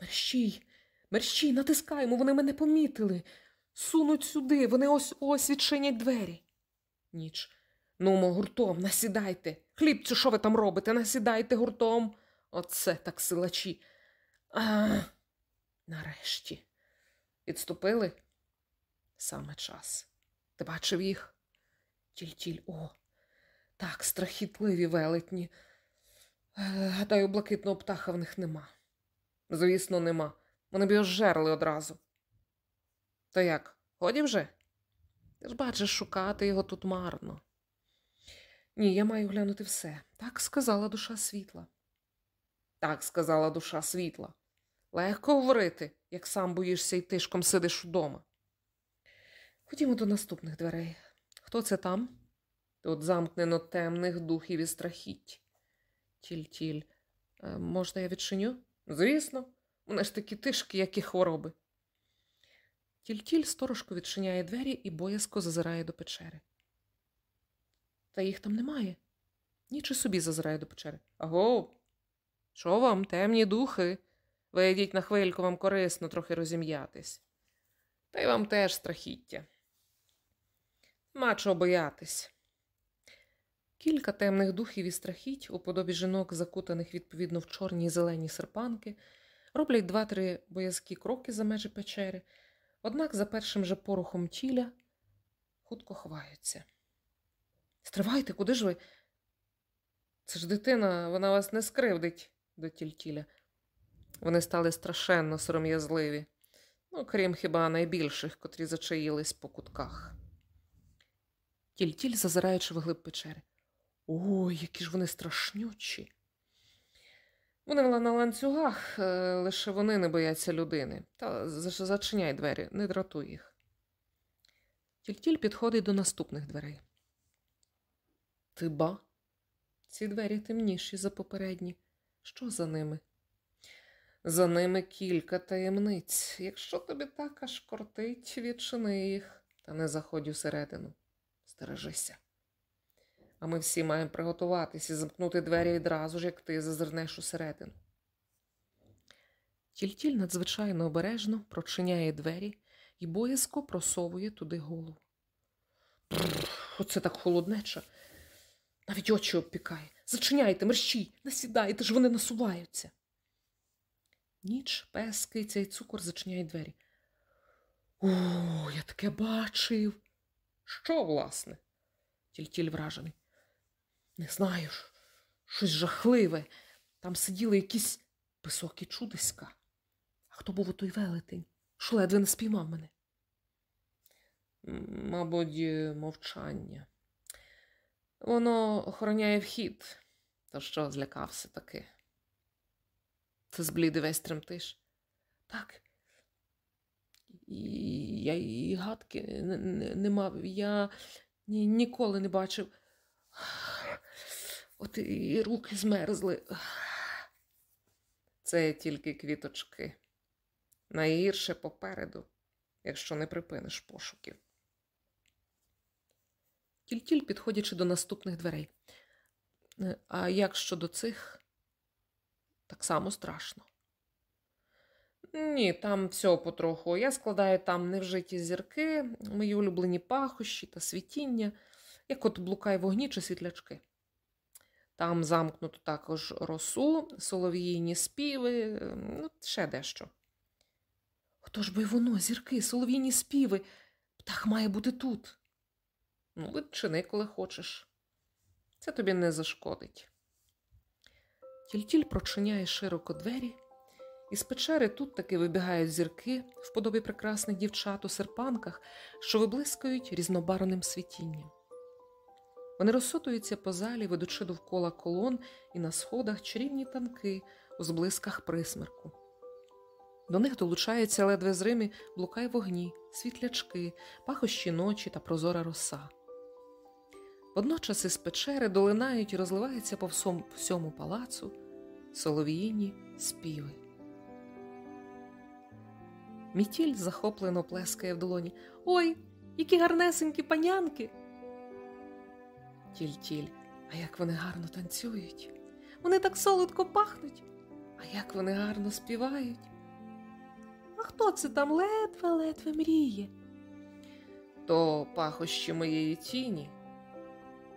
Мерщій, мерщій, натискаємо, вони мене помітили. Сунуть сюди, вони ось ось відчинять двері. Ніч. Нумо, гуртом, насідайте. Хлібцю, що ви там робите? Насідайте гуртом. Оце так силачі. А, нарешті. Відступили? Саме час. Ти бачив їх? Тіль-тіль, о, так, страхітливі велетні. Е, гадаю, блакитного птаха в них нема. Звісно, нема. Вони б його жерли одразу. То як, годі вже? Ти ж бачиш, шукати його тут марно. Ні, я маю глянути все. Так сказала душа світла. Так сказала душа світла. Легко говорити, як сам боїшся і тишком сидиш удома. Ходімо до наступних дверей. Хто це там? Тут замкнено темних духів і страхіть. Тіль-тіль, е, можна я відчиню? Звісно, вони ж такі тишки, як і хвороби. Тіль-тіль сторожко відчиняє двері і боязко зазирає до печери. Та їх там немає. Ніч і собі зазирає до печери. Аго, що вам, темні духи? Вийдіть на хвильку, вам корисно трохи розім'ятись. Та й вам теж страхіття. Ма чого боятись. Кілька темних духів і страхіть у подобі жінок, закутаних відповідно в чорні і зелені серпанки, роблять два-три боязкі кроки за межі печери, однак за першим же порухом тіля хутко ховаються. Стривайте, куди ж ви? Це ж дитина, вона вас не скривдить до тільтіля. Вони стали страшенно сором'язливі, ну, крім хіба найбільших, котрі зачаїлись по кутках. Тільтіль, зазираючи вглиб печери. Ой, які ж вони страшнючі. Вони на ланцюгах, е, лише вони не бояться людини. Та зачиняй двері, не дратуй їх. Тільтіль підходить до наступних дверей. Ти ба? Ці двері темніші за попередні. Що за ними? За ними кілька таємниць. Якщо тобі так аж кортить, відчини їх, та не заходь усередину. Стережися. А ми всі маємо приготуватись і замкнути двері відразу ж, як ти зазирнеш усередину. Тільтіль надзвичайно обережно прочиняє двері і боязко просовує туди голову. Оце так холоднеча. Навіть очі обпікає. Зачиняйте, мерщій, насідайте ж вони насуваються. Ніч, пес, киця і цукор зачиняють двері. О, я таке бачив. Що, власне? Тільтіль вражений. Не знаю, щось жахливе. Там сиділи якісь високі чудиська. А хто був у той велетень, що ледве не спіймав мене? Мабуть, мовчання. Воно охороняє вхід, то що злякався таки. Це збліди весь тремтиш. Так. І, я і гадки не, не, не мав. Я ні, ніколи не бачив. От і руки змерзли. Це тільки квіточки. Найгірше попереду, якщо не припиниш пошуків. Тільтіль, підходячи до наступних дверей. А як щодо цих, так само страшно. Ні, там всього потроху. Я складаю там невжиті зірки, мої улюблені пахощі та світіння, як от блукай вогні чи світлячки. Там замкнуто також росу, солов'їні співи, ну, ще дещо. Отож би воно, зірки, солов'їні співи, птах має бути тут. Ну, відчини, коли хочеш. Це тобі не зашкодить. Тільтіль прочиняє широко двері, і з печери тут таки вибігають зірки в подобі прекрасних дівчат у серпанках, що виблискують різнобарвним світінням. Вони розсотуються по залі, ведучи довкола колон і на сходах чарівні танки у зблисках присмерку. До них долучаються ледве зримі блукай вогні, світлячки, пахощі ночі та прозора роса. Водночас із печери долинають і розливаються по всьому, палацу солов'їні співи. Мітіль захоплено плескає в долоні. Ой, які гарнесенькі панянки. Тіль-тіль, а як вони гарно танцюють. Вони так солодко пахнуть, а як вони гарно співають. А хто це там ледве-ледве мріє? То пахощі моєї тіні.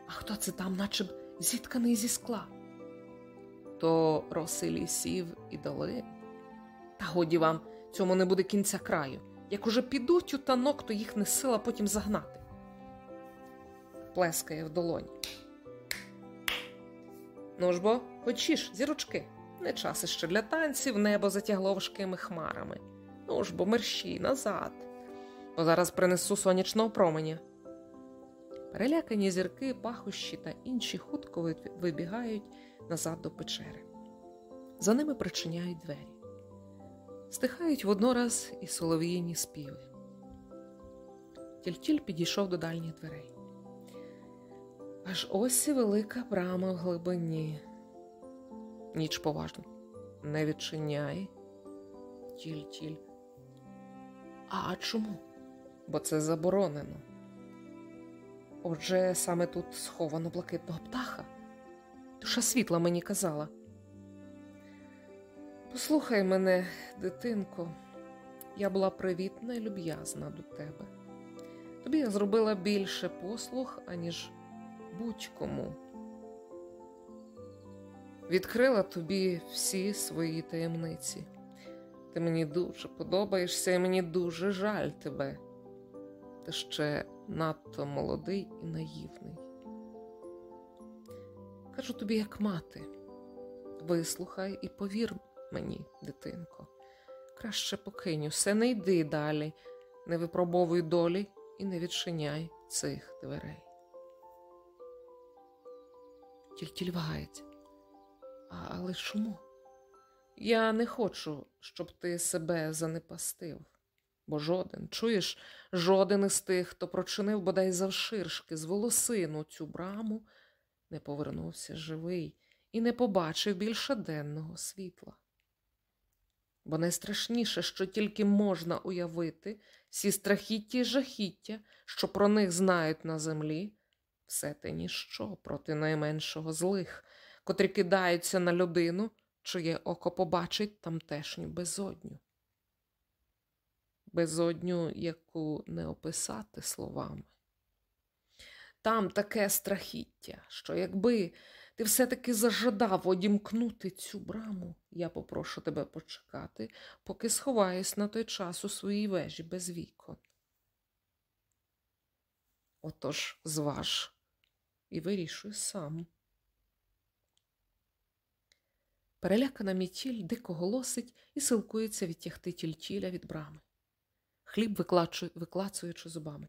А хто це там, наче б зітканий зі скла? То роси лісів і долин. Та годі вам цьому не буде кінця краю. Як уже підуть у танок, то їх не сила потім загнати. Плескає в долоні. Ну ж бо, хочеш, зірочки, не час іще для танців, небо затягло важкими хмарами. Ну ж бо, мерщій назад, бо зараз принесу сонячного променя. Перелякані зірки, пахощі та інші хутко вибігають назад до печери. За ними причиняють двері. Стихають воднораз і солов'їні співи. Тільтіль підійшов до дальніх дверей. Аж ось і велика брама в глибині. Ніч поважно. Не відчиняй. Тіль-тіль. А чому? Бо це заборонено. Отже, саме тут сховано блакитного птаха. Душа світла мені казала. Послухай мене, дитинко, я була привітна і люб'язна до тебе. Тобі я зробила більше послуг, аніж будь-кому. відкрила тобі всі свої таємниці. Ти мені дуже подобаєшся, і мені дуже жаль тебе. Ти ще надто молодий і наївний. Кажу тобі, як мати, вислухай і повір мені, дитинко. Краще покинь усе, не йди далі, не випробовуй долі і не відчиняй цих дверей. Тільки вагається. А, але чому? Я не хочу, щоб ти себе занепастив, бо жоден, чуєш, жоден із тих, хто прочинив бодай завширшки з волосину цю браму, не повернувся живий і не побачив більше денного світла. Бо найстрашніше, що тільки можна уявити, всі страхіття й жахіття, що про них знають на землі, все те ніщо проти найменшого злих, котрі кидаються на людину, чиє око побачить тамтешню безодню. Безодню, яку не описати словами. Там таке страхіття, що якби ти все-таки зажадав одімкнути цю браму, я попрошу тебе почекати, поки сховаюсь на той час у своїй вежі без вікон. Отож зваж і вирішуй сам. Перелякана мітіль дико голосить і силкується відтягти тільтіля від брами. Хліб виклацуючи зубами.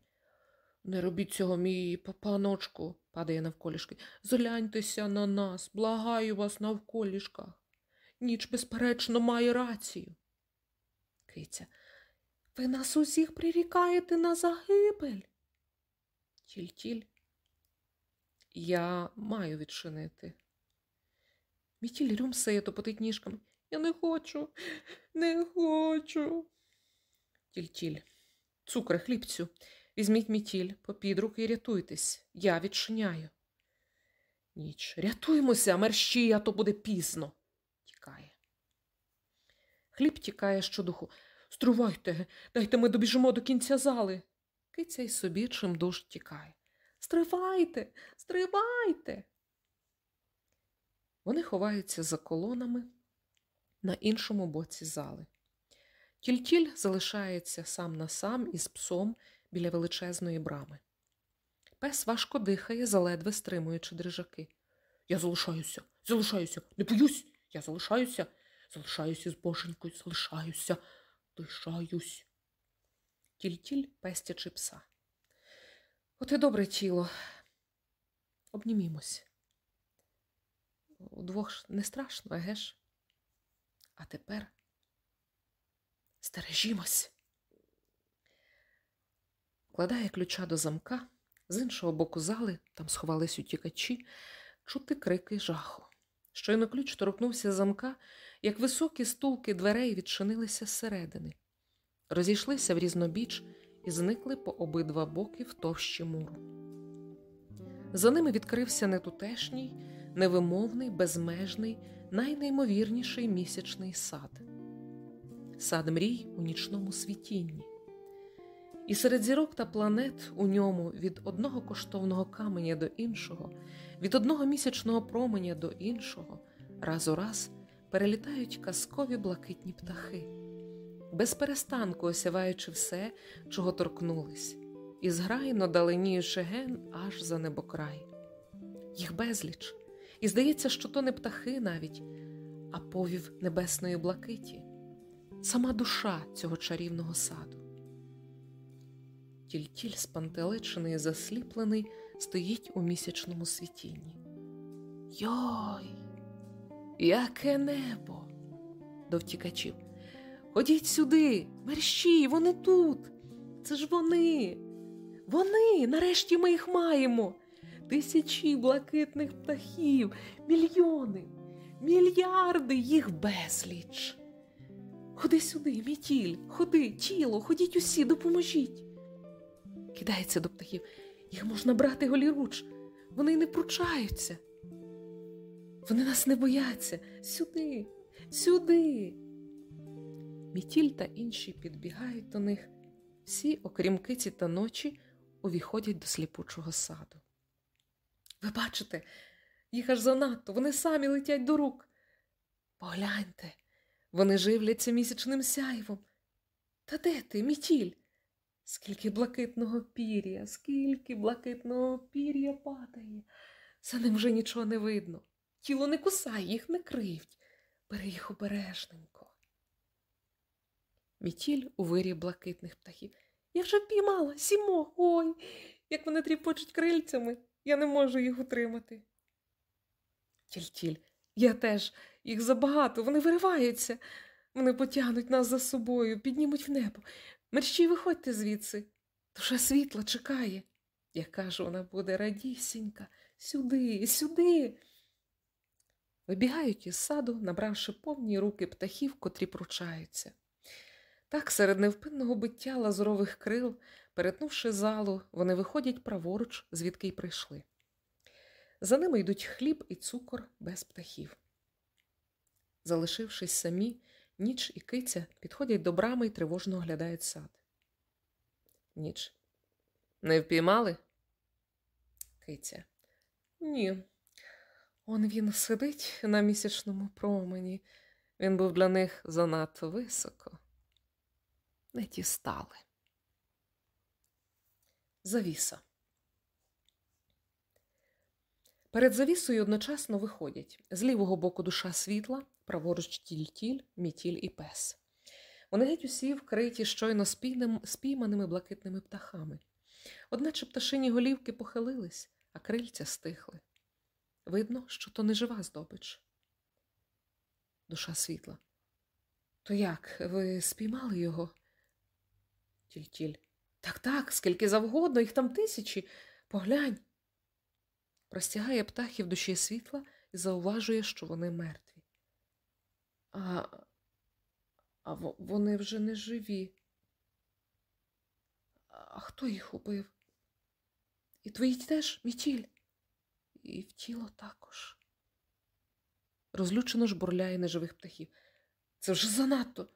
Не робіть цього, мій папаночку, падає навколішки. Згляньтеся на нас, благаю вас навколішках. Ніч, безперечно, має рацію. Киця. Ви нас усіх прирікаєте на загибель. Тіль-тіль. Я маю відчинити. Мітіль рюмсає топотить ніжками. Я не хочу, не хочу. Тіль-тіль. Цукри, хлібцю. Візьміть мітіль, попід руки і рятуйтесь. Я відчиняю. Ніч. Рятуймося, мерщі, а то буде пізно. Тікає. Хліб тікає щодуху. Струвайте, дайте ми добіжимо до кінця зали. Киця й собі чим душ тікає. Стривайте, стривайте. Вони ховаються за колонами на іншому боці зали. Тільтіль залишається сам на сам із псом біля величезної брами. Пес важко дихає, заледве стримуючи дрижаки. Я залишаюся, залишаюся, не боюсь, я залишаюся, залишаюся з боженькою, залишаюся, лишаюсь. Тільтіль пестячи пса. От і добре тіло. Обнімімось. Удвох ж не страшно, еге ж? А тепер стережімось. Кладає ключа до замка, з іншого боку зали, там сховались утікачі, чути крики жаху. Щойно ключ торкнувся замка, як високі стулки дверей відчинилися зсередини, розійшлися в різнобіч і зникли по обидва боки в товщі муру. За ними відкрився нетутешній, невимовний, безмежний, найнеймовірніший місячний сад, сад мрій у нічному світінні. І серед зірок та планет у ньому від одного коштовного каменя до іншого, від одного місячного променя до іншого, раз у раз перелітають казкові блакитні птахи, безперестанку осяваючи все, чого торкнулись, і зграйно даленіючи ген аж за небокрай. Їх безліч, і здається, що то не птахи навіть, а повів небесної блакиті, сама душа цього чарівного саду. Тільтіль спантеличений і засліплений стоїть у місячному світінні. Йой, яке небо! до втікачів. Ходіть сюди, мерщі, вони тут. Це ж вони. Вони, нарешті ми їх маємо. Тисячі блакитних птахів, мільйони, мільярди їх безліч. Ходи сюди, мітіль, ходи, тіло, ходіть усі, допоможіть кидається до птахів. Їх можна брати голіруч, вони не пручаються. Вони нас не бояться. Сюди, сюди. Мітіль та інші підбігають до них. Всі, окрім киці та ночі, увіходять до сліпучого саду. Ви бачите, Їх аж занадто, вони самі летять до рук. Погляньте, вони живляться місячним сяйвом. Та де ти, мітіль? Скільки блакитного пір'я, скільки блакитного пір'я падає. За ним вже нічого не видно. Тіло не кусає, їх не кривдь. Бери їх обережненько. Мітіль у вирі блакитних птахів. Я вже впіймала сімо. Ой, як вони тріпочуть крильцями, я не можу їх утримати. Тіль-тіль, я теж, їх забагато, вони вириваються. Вони потягнуть нас за собою, піднімуть в небо. Мерщій виходьте звідси. Душа світла чекає. Яка ж вона буде радісінька. Сюди, сюди. Вибігають із саду, набравши повні руки птахів, котрі пручаються. Так, серед невпинного биття лазурових крил, перетнувши залу, вони виходять праворуч, звідки й прийшли. За ними йдуть хліб і цукор без птахів. Залишившись самі, ніч і киця підходять до брами і тривожно оглядають сад. Ніч. Не впіймали? Киця. Ні. Он він сидить на місячному промені. Він був для них занадто високо. Не ті стали. Завіса. Перед завісою одночасно виходять з лівого боку душа світла, праворуч тіль-тіль, мітіль і пес. Вони геть усі вкриті щойно спійманими блакитними птахами. Одначе пташині голівки похилились, а крильця стихли. Видно, що то не жива здобич. Душа світла. То як, ви спіймали його? Тіль-тіль. Так, так, скільки завгодно, їх там тисячі. Поглянь. Простягає птахів душі світла і зауважує, що вони мертві. А а вони вже не живі. А хто їх убив? І твої теж мітіль, і в тіло також. Розлючено жбурляє неживих птахів. Це вже занадто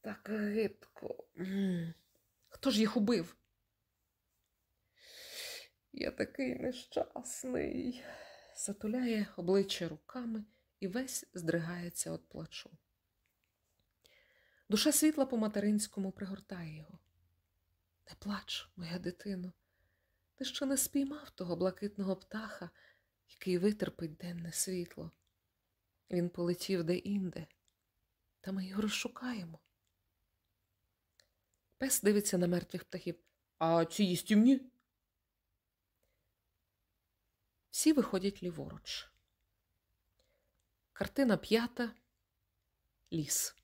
так гидко. Хто ж їх убив? Я такий нещасний, затуляє обличчя руками і весь здригається від плачу. Душа світла по материнському пригортає його. Не плач, моя дитино, ти ще не спіймав того блакитного птаха, який витерпить денне світло. Він полетів де-інде, та ми його розшукаємо. Пес дивиться на мертвих птахів. А ці їстівні? Всі виходять ліворуч. Картина п'ята ліс.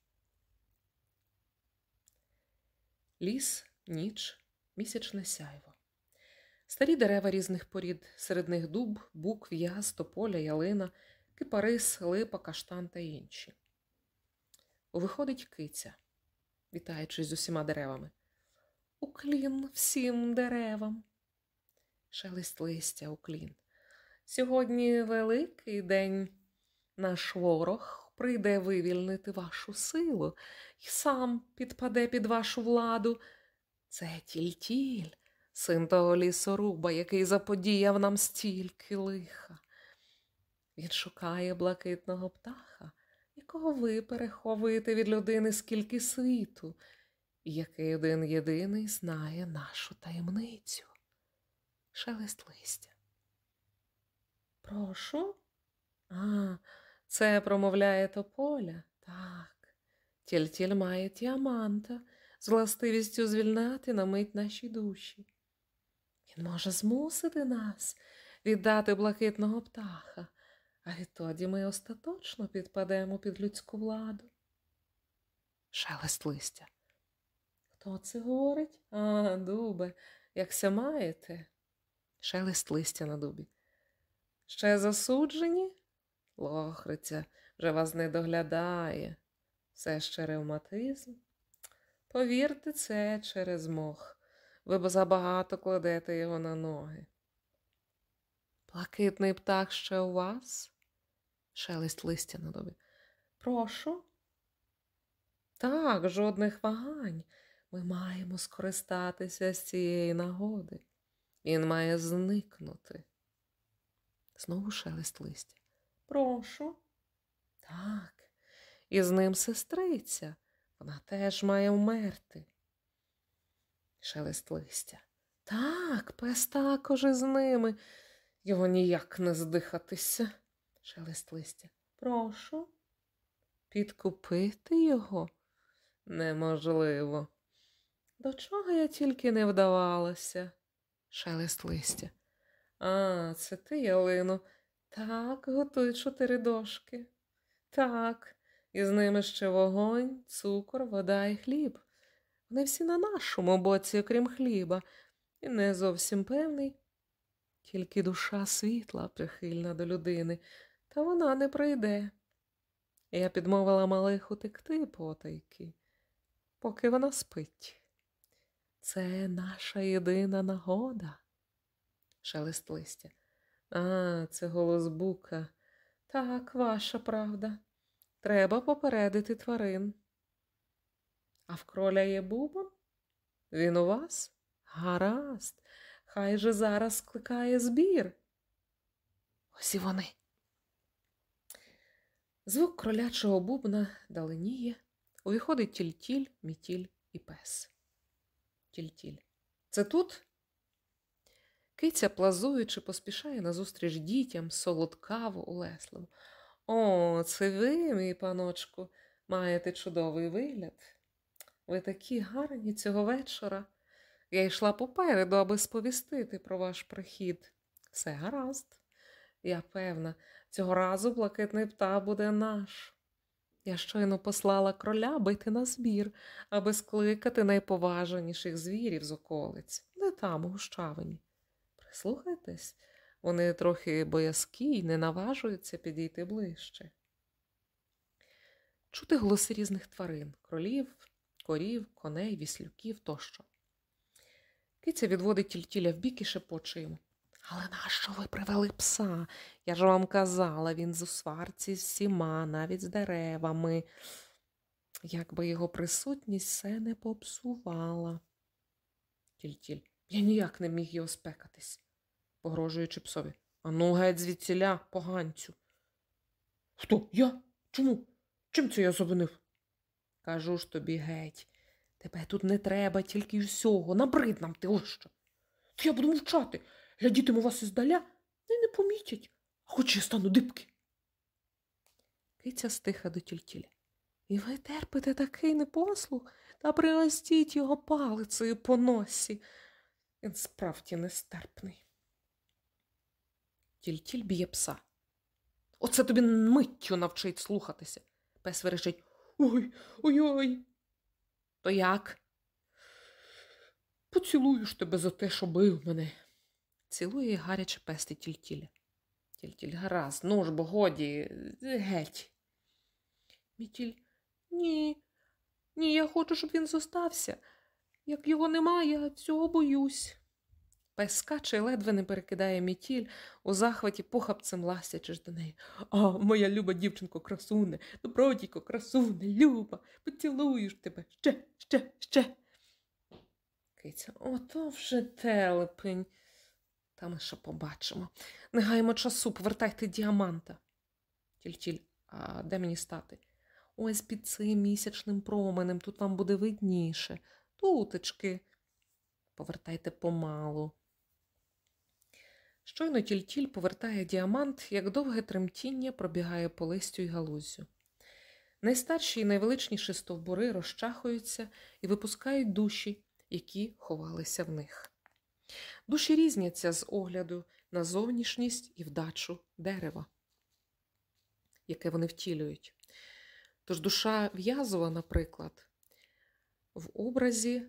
Ліс, ніч, місячне сяйво. Старі дерева різних порід, серед них дуб, бук, в'яз, тополя, ялина, кипарис, липа, каштан та інші. Виходить киця, вітаючись з усіма деревами. Уклін всім деревам. Шелест листя уклін. Сьогодні великий день. Наш ворог прийде вивільнити вашу силу і сам підпаде під вашу владу. Це тільтіль, син того лісоруба, який заподіяв нам стільки лиха. Він шукає блакитного птаха, якого ви переховуєте від людини скільки світу, і який один єдиний знає нашу таємницю. Шелест листя. Прошу? А, це промовляє тополя. Так. Тільтіль має діаманта з властивістю звільнати на мить наші душі. Він може змусити нас віддати блакитного птаха, а відтоді ми остаточно підпадемо під людську владу. Шелест листя. Хто це говорить? А, дубе, якся маєте? Шелест листя на дубі. Ще засуджені? Лохриця вже вас не доглядає. Все ще ревматизм. Повірте, це через мох. Ви б забагато кладете його на ноги. Блакитний птах ще у вас? Шелест листя на добі. Прошу. Так, жодних вагань. Ми маємо скористатися з цієї нагоди. Він має зникнути. Знову шелест листя. Прошу. Так, і з ним сестриця. Вона теж має вмерти. Шелест листя. Так, пес також із ними. Його ніяк не здихатися. Шелест листя. Прошу. Підкупити його неможливо. До чого я тільки не вдавалася? Шелест листя. А, це ти, Ялино. Так, готуй чотири дошки. Так, і з ними ще вогонь, цукор, вода і хліб. Вони всі на нашому боці, окрім хліба, і не зовсім певний. Тільки душа світла прихильна до людини, вона не прийде. Я підмовила малих утекти потайки, поки вона спить. Це наша єдина нагода. Шелест листя. А, це голос бука. Так, ваша правда. Треба попередити тварин. А в кроля є бубон? Він у вас? Гаразд. Хай же зараз скликає збір. Ось і вони. Звук кролячого бубна даленіє, увіходить тільтіль, мітіль і пес. Тільтіль. Це тут? Киця, плазуючи, поспішає назустріч дітям, солодкаво, улесливо. О, це ви, мій паночку, маєте чудовий вигляд. Ви такі гарні цього вечора. Я йшла попереду, аби сповістити про ваш прихід. Все гаразд. Я певна, цього разу блакитний птах буде наш. Я щойно послала кроля бити на збір, аби скликати найповажніших звірів з околиць, не там, у гущавині. Прислухайтесь, вони трохи боязкі й не наважуються підійти ближче. Чути голоси різних тварин кролів, корів, коней, віслюків тощо. Киця відводить тільтіля вбік і шепоче йому. Але нащо ви привели пса? Я ж вам казала, він з у сварці з всіма, навіть з деревами. Якби його присутність все не попсувала. Тільтіль, я ніяк не міг його спекатись, погрожуючи псові. Ану, геть звідсіля, поганцю. Хто? Я? Чому? Чим це я завинив? Кажу ж тобі геть. Тебе тут не треба тільки всього. Набрид нам ти ось що. То я буду мовчати. Глядітиму вас іздаля і не помітять, а хоч я стану дибки. Киця стиха до тільтіля. І ви терпите такий непослух та пригостіть його палицею по носі. Він справді нестерпний. Тільтіль б'є пса. Оце тобі миттю навчить слухатися. Пес верещить Ой, ой ой. То як? Поцілую ж тебе за те, що бив мене. Цілує і гаряче пести тільтіля. Тільтіль гаразд, ну ж бо годі, геть. Мітіль, ні, ні, я хочу, щоб він зостався. Як його немає, я цього боюсь. Пес скаче ледве не перекидає мітіль, у захваті похапцем ластячись до неї. А, моя люба дівчинко, красуне, добродійко, красуне, люба, поцілую ж тебе ще, ще, ще. Киця, ото вже телепень. Та ми ще побачимо. Не гаємо часу, повертайте діаманта. Тільтіль, а де мені стати? Ось під цим місячним променем, тут вам буде видніше. Тутечки. Повертайте помалу. Щойно тільтіль повертає діамант, як довге тремтіння пробігає по листю й галузю. Найстарші і найвеличніші стовбури розчахуються і випускають душі, які ховалися в них. Душі різняться з огляду на зовнішність і вдачу дерева, яке вони втілюють. Тож душа в'язова, наприклад, в образі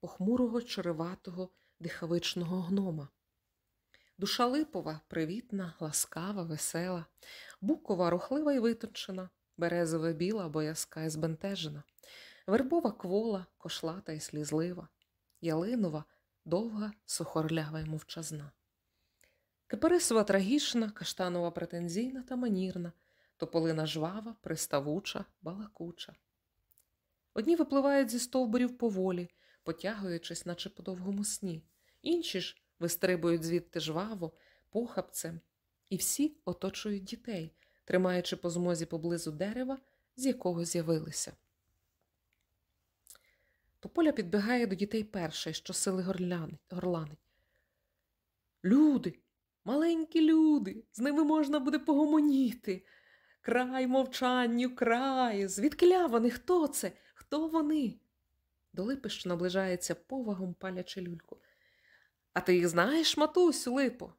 похмурого череватого дихавичного гнома. Душа липова, привітна, ласкава, весела, букова, рухлива і витончена, березова біла, боязка і збентежена, вербова квола, кошлата і слізлива, ялинова, довга, сухорлява й мовчазна. Кипарисова трагічна, каштанова претензійна та манірна, тополина жвава, приставуча, балакуча. Одні випливають зі стовбурів поволі, потягуючись, наче по довгому сні, інші ж вистрибують звідти жваво, похапцем, і всі оточують дітей, тримаючи по змозі поблизу дерева, з якого з'явилися. Тополя підбігає до дітей перший, що сили горланить. Люди, маленькі люди, з ними можна буде погомоніти. Край мовчанню, край. Звідкиля вони? Хто це? Хто вони? До липищ наближається повагом палячи люльку. А ти їх знаєш, матусю, липо?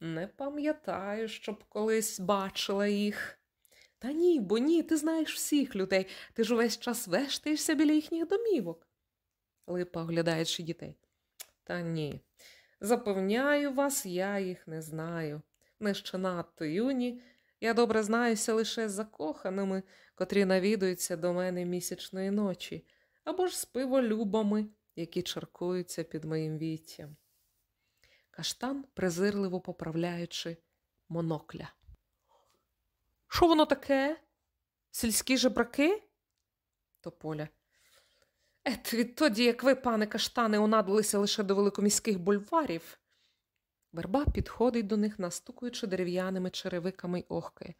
Не пам'ятаю, щоб колись бачила їх. Та ні, бо ні, ти знаєш всіх людей. Ти ж увесь час вештаєшся біля їхніх домівок. Липа, оглядаючи дітей. Та ні. Запевняю вас, я їх не знаю. Ми ще надто юні. Я добре знаюся лише з закоханими, котрі навідуються до мене місячної ночі, або ж з пиволюбами, які чаркуються під моїм віттям. Каштан, презирливо поправляючи монокля. Що воно таке? Сільські жебраки? Тополя. Ет, відтоді, як ви, пане каштани, унадилися лише до великоміських бульварів. Верба підходить до них, настукуючи дерев'яними черевиками й охкає.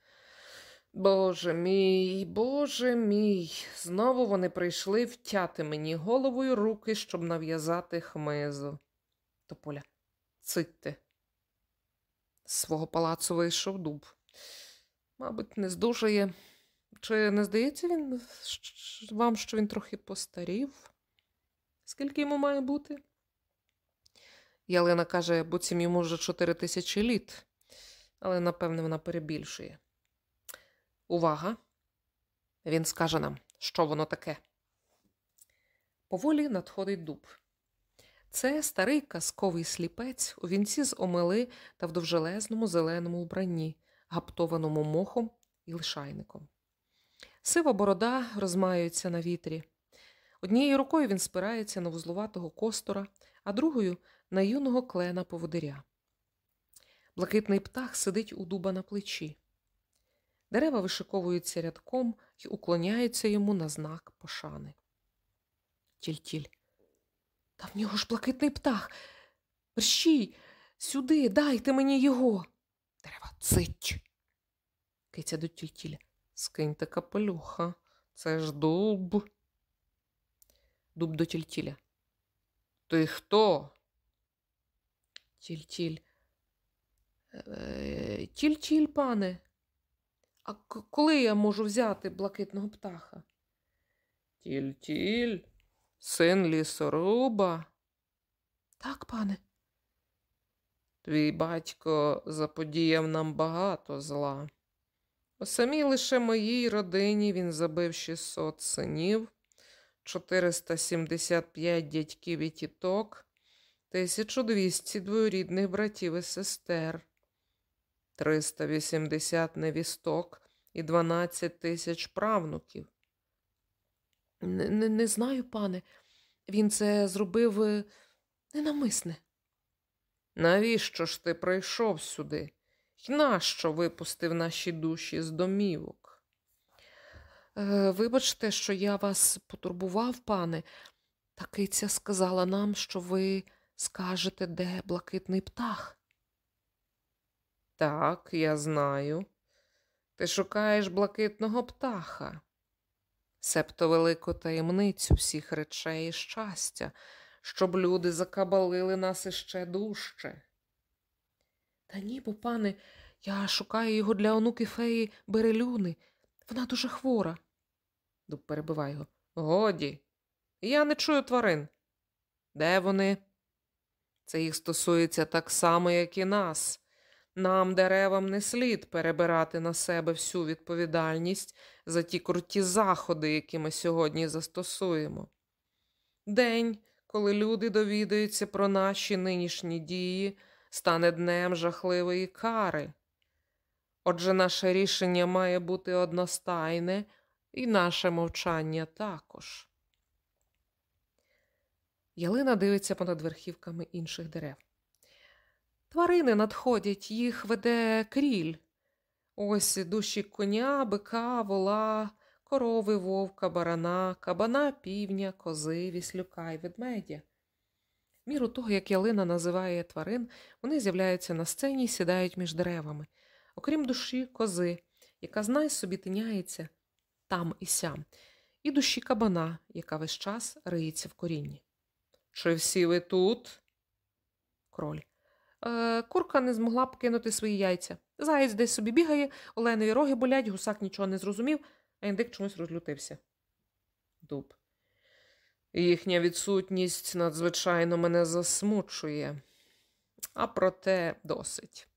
Боже мій, боже мій, знову вони прийшли втяти мені головою руки, щоб нав'язати хмизу. Тополя. Цитьте. З свого палацу вийшов дуб. Мабуть, не здужає. Чи не здається він вам, що він трохи постарів? Скільки йому має бути? Ялина каже, буцім йому вже чотири тисячі літ, але, напевне, вона перебільшує. Увага! Він скаже нам, що воно таке. Поволі надходить дуб. Це старий казковий сліпець у вінці з омели та в довжелезному зеленому вбранні, гаптованому мохом і лишайником. Сива борода розмаюється на вітрі. Однією рукою він спирається на вузлуватого костора, а другою на юного клена поводиря. Блакитний птах сидить у дуба на плечі. Дерева вишиковуються рядком і уклоняються йому на знак пошани. Тіль-тіль. Та в нього ж блакитний птах. Мерщій, сюди, дайте мені його. Дерева цить. Киця до тільтіля. Скиньте капелюха. Це ж дуб. Дуб до тільтіля. Ти хто? Тіль-тіль. Е, пане. А коли я можу взяти блакитного птаха? Тіль-тіль, син лісоруба. Так, пане. Твій батько заподіяв нам багато зла. У самій лише моїй родині він забив 600 синів, 475 дядьків і тіток, 1200 двоюрідних братів і сестер, 380 невісток і 12 тисяч правнуків. Не, не, не знаю, пане, він це зробив е, ненамисне. Навіщо ж ти прийшов сюди? І нащо випустив наші душі з домівок? Е, Вибачте, що я вас потурбував, пане, та киця сказала нам, що ви скажете, де блакитний птах. Так, я знаю. Ти шукаєш блакитного птаха, себто велику таємницю всіх речей і щастя, щоб люди закабалили нас іще дужче. Та ні, бо, пане, я шукаю його для онуки феї Берелюни. Вона дуже хвора. Дуб перебиває його. Годі, я не чую тварин. Де вони? Це їх стосується так само, як і нас. Нам, деревам, не слід перебирати на себе всю відповідальність за ті круті заходи, які ми сьогодні застосуємо. День, коли люди довідаються про наші нинішні дії, стане днем жахливої кари. Отже, наше рішення має бути одностайне, і наше мовчання також. Ялина дивиться понад верхівками інших дерев. Тварини надходять, їх веде кріль. Ось душі коня, бика, вола, корови, вовка, барана, кабана, півня, кози, віслюка й ведмедя. Міру того, як ялина називає тварин, вони з'являються на сцені і сідають між деревами, окрім душі кози, яка знай собі тиняється там і сям, і душі кабана, яка весь час риється в корінні. Чи всі ви тут? Кроль. Е, Курка не змогла б кинути свої яйця. Заєць десь собі бігає, оленові роги болять, гусак нічого не зрозумів, а індик чомусь розлютився. Дуб. Їхня відсутність надзвичайно мене засмучує, а проте досить.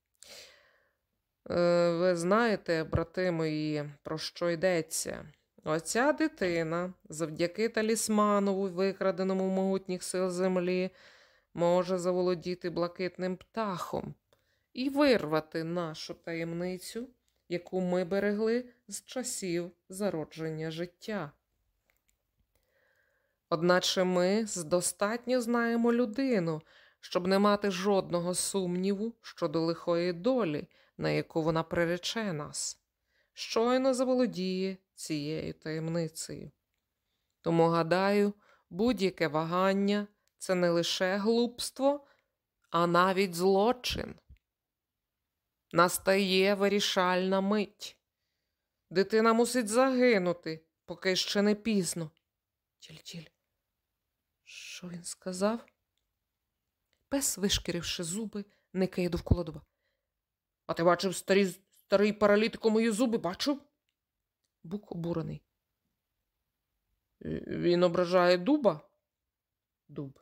Е, ви знаєте, брати мої, про що йдеться? Оця дитина, завдяки талісманову, викраденому могутніх сил землі, може заволодіти блакитним птахом і вирвати нашу таємницю, яку ми берегли з часів зародження життя. Одначе ми достатньо знаємо людину, щоб не мати жодного сумніву щодо лихої долі, на яку вона прирече нас, щойно заволодіє цією таємницею. Тому, гадаю, будь-яке вагання це не лише глупство, а навіть злочин. Настає вирішальна мить. Дитина мусить загинути, поки ще не пізно. Тіль-тіль. Що він сказав? Пес, вишкіривши зуби, никає довкола дуба. А ти бачив старі, старий паралітико мої зуби, бачив? Бук обурений. Він ображає дуба? Дуб.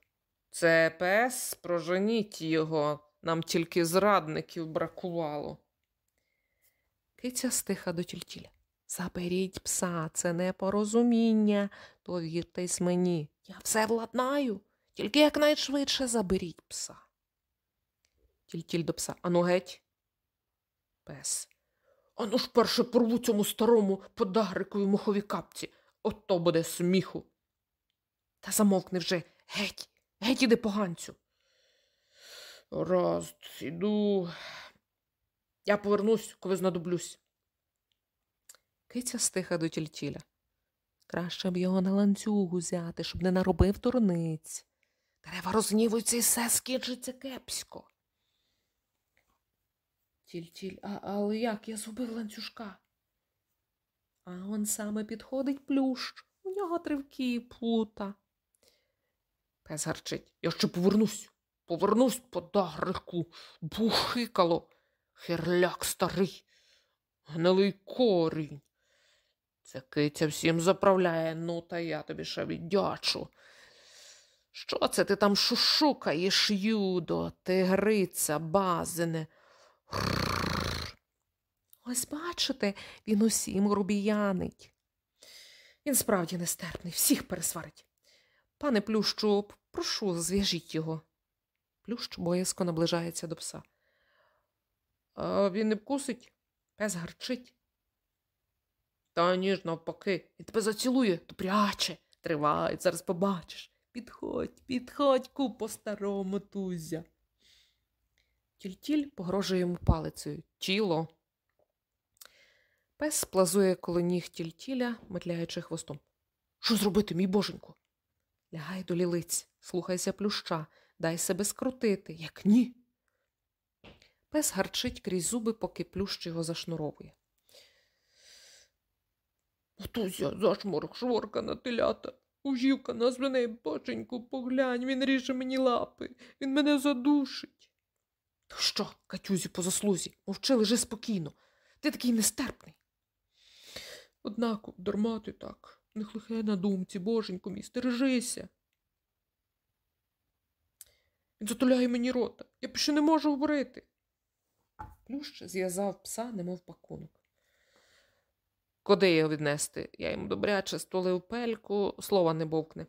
Це пес, проженіть його, нам тільки зрадників бракувало. Киця стиха до тільтіля. Заберіть пса, це непорозуміння, довіртесь мені. Я все владнаю, тільки якнайшвидше заберіть пса. Тільтіль до пса. Ану геть. Пес. Ану ж перше порву цьому старому подагрикові мухові капці. Ото буде сміху. Та замовкни вже геть, геть іди поганцю. Раз, іду. Я повернусь, коли знадоблюсь. Киця стиха до тільтіля. Краще б його на ланцюгу взяти, щоб не наробив дурниць. Дерева розгнівуються і все скінчиться кепсько. Тіль-тіль, а, але як я згубив ланцюжка? А он саме підходить плющ, у нього тривкі плута. Пес гарчить. Я ще повернусь, повернусь по дагрику, бухикало, херляк старий, гнилий корінь. Це киця всім заправляє, ну, та я тобі ще віддячу. Що це ти там шушукаєш, юдо, тигриця, базине? Ось бачите, він усім грубіянить. Він справді нестерпний, всіх пересварить. Пане Плющу, прошу, зв'яжіть його. Плющ боязко наближається до пса. А Він не вкусить, пес гарчить. Та ніж навпаки, він тебе зацілує, добряче. Тривай, зараз побачиш. Підходь, підходь, ку по старому тузя. Тільтіль погрожує йому палицею. Тіло. Пес плазує коло ніг тільтіля, метляючи хвостом. Що зробити, мій боженько? Лягай до лілиць, слухайся плюща, дай себе скрутити, як ні. Пес гарчить крізь зуби, поки плющ його зашнуровує. Отузя, зашморок, шворка на телята. Ужівка на свиней, боженьку, поглянь, він ріже мені лапи, він мене задушить. То що, Катюзі, по заслузі, мовчи, лежи спокійно. Ти такий нестерпний. Однако, дарма ти так, не хлихе на думці, боженьку мій, стережися. Він затуляє мені рота, я більше не можу говорити. Плющ зв'язав пса, немов пакунок. Куди його віднести? Я йому добряче стулив пельку, слова не бовкне.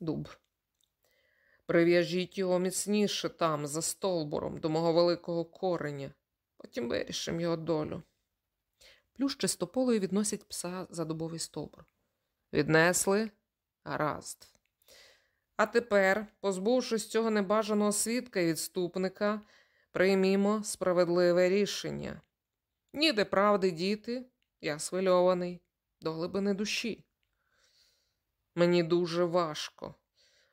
Дуб. Прив'яжіть його міцніше там, за столбуром, до мого великого кореня. Потім вирішимо його долю. Плющ чистополою відносять пса за дубовий стовбур. Віднесли? Гаразд. А тепер, позбувшись цього небажаного свідка і відступника, приймімо справедливе рішення. Ніде правди, діти, я свильований до глибини душі. Мені дуже важко,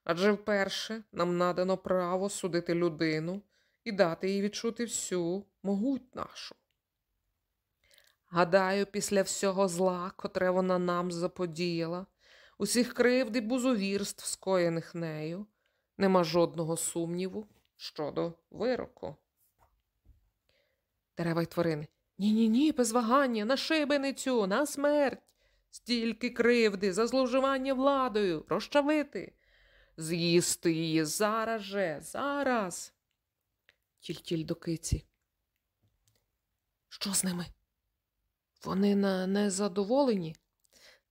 Адже вперше нам надано право судити людину і дати їй відчути всю могуть нашу. Гадаю, після всього зла, котре вона нам заподіяла, усіх кривд і бузовірств, скоєних нею, нема жодного сумніву щодо вироку. Дерева й тварини. Ні, ні, ні, без вагання, на шибеницю, на смерть. Стільки кривди, за зловживання владою, розчавити, з'їсти її зараз же, зараз. Тільтіль до киці. Що з ними? Вони на незадоволені?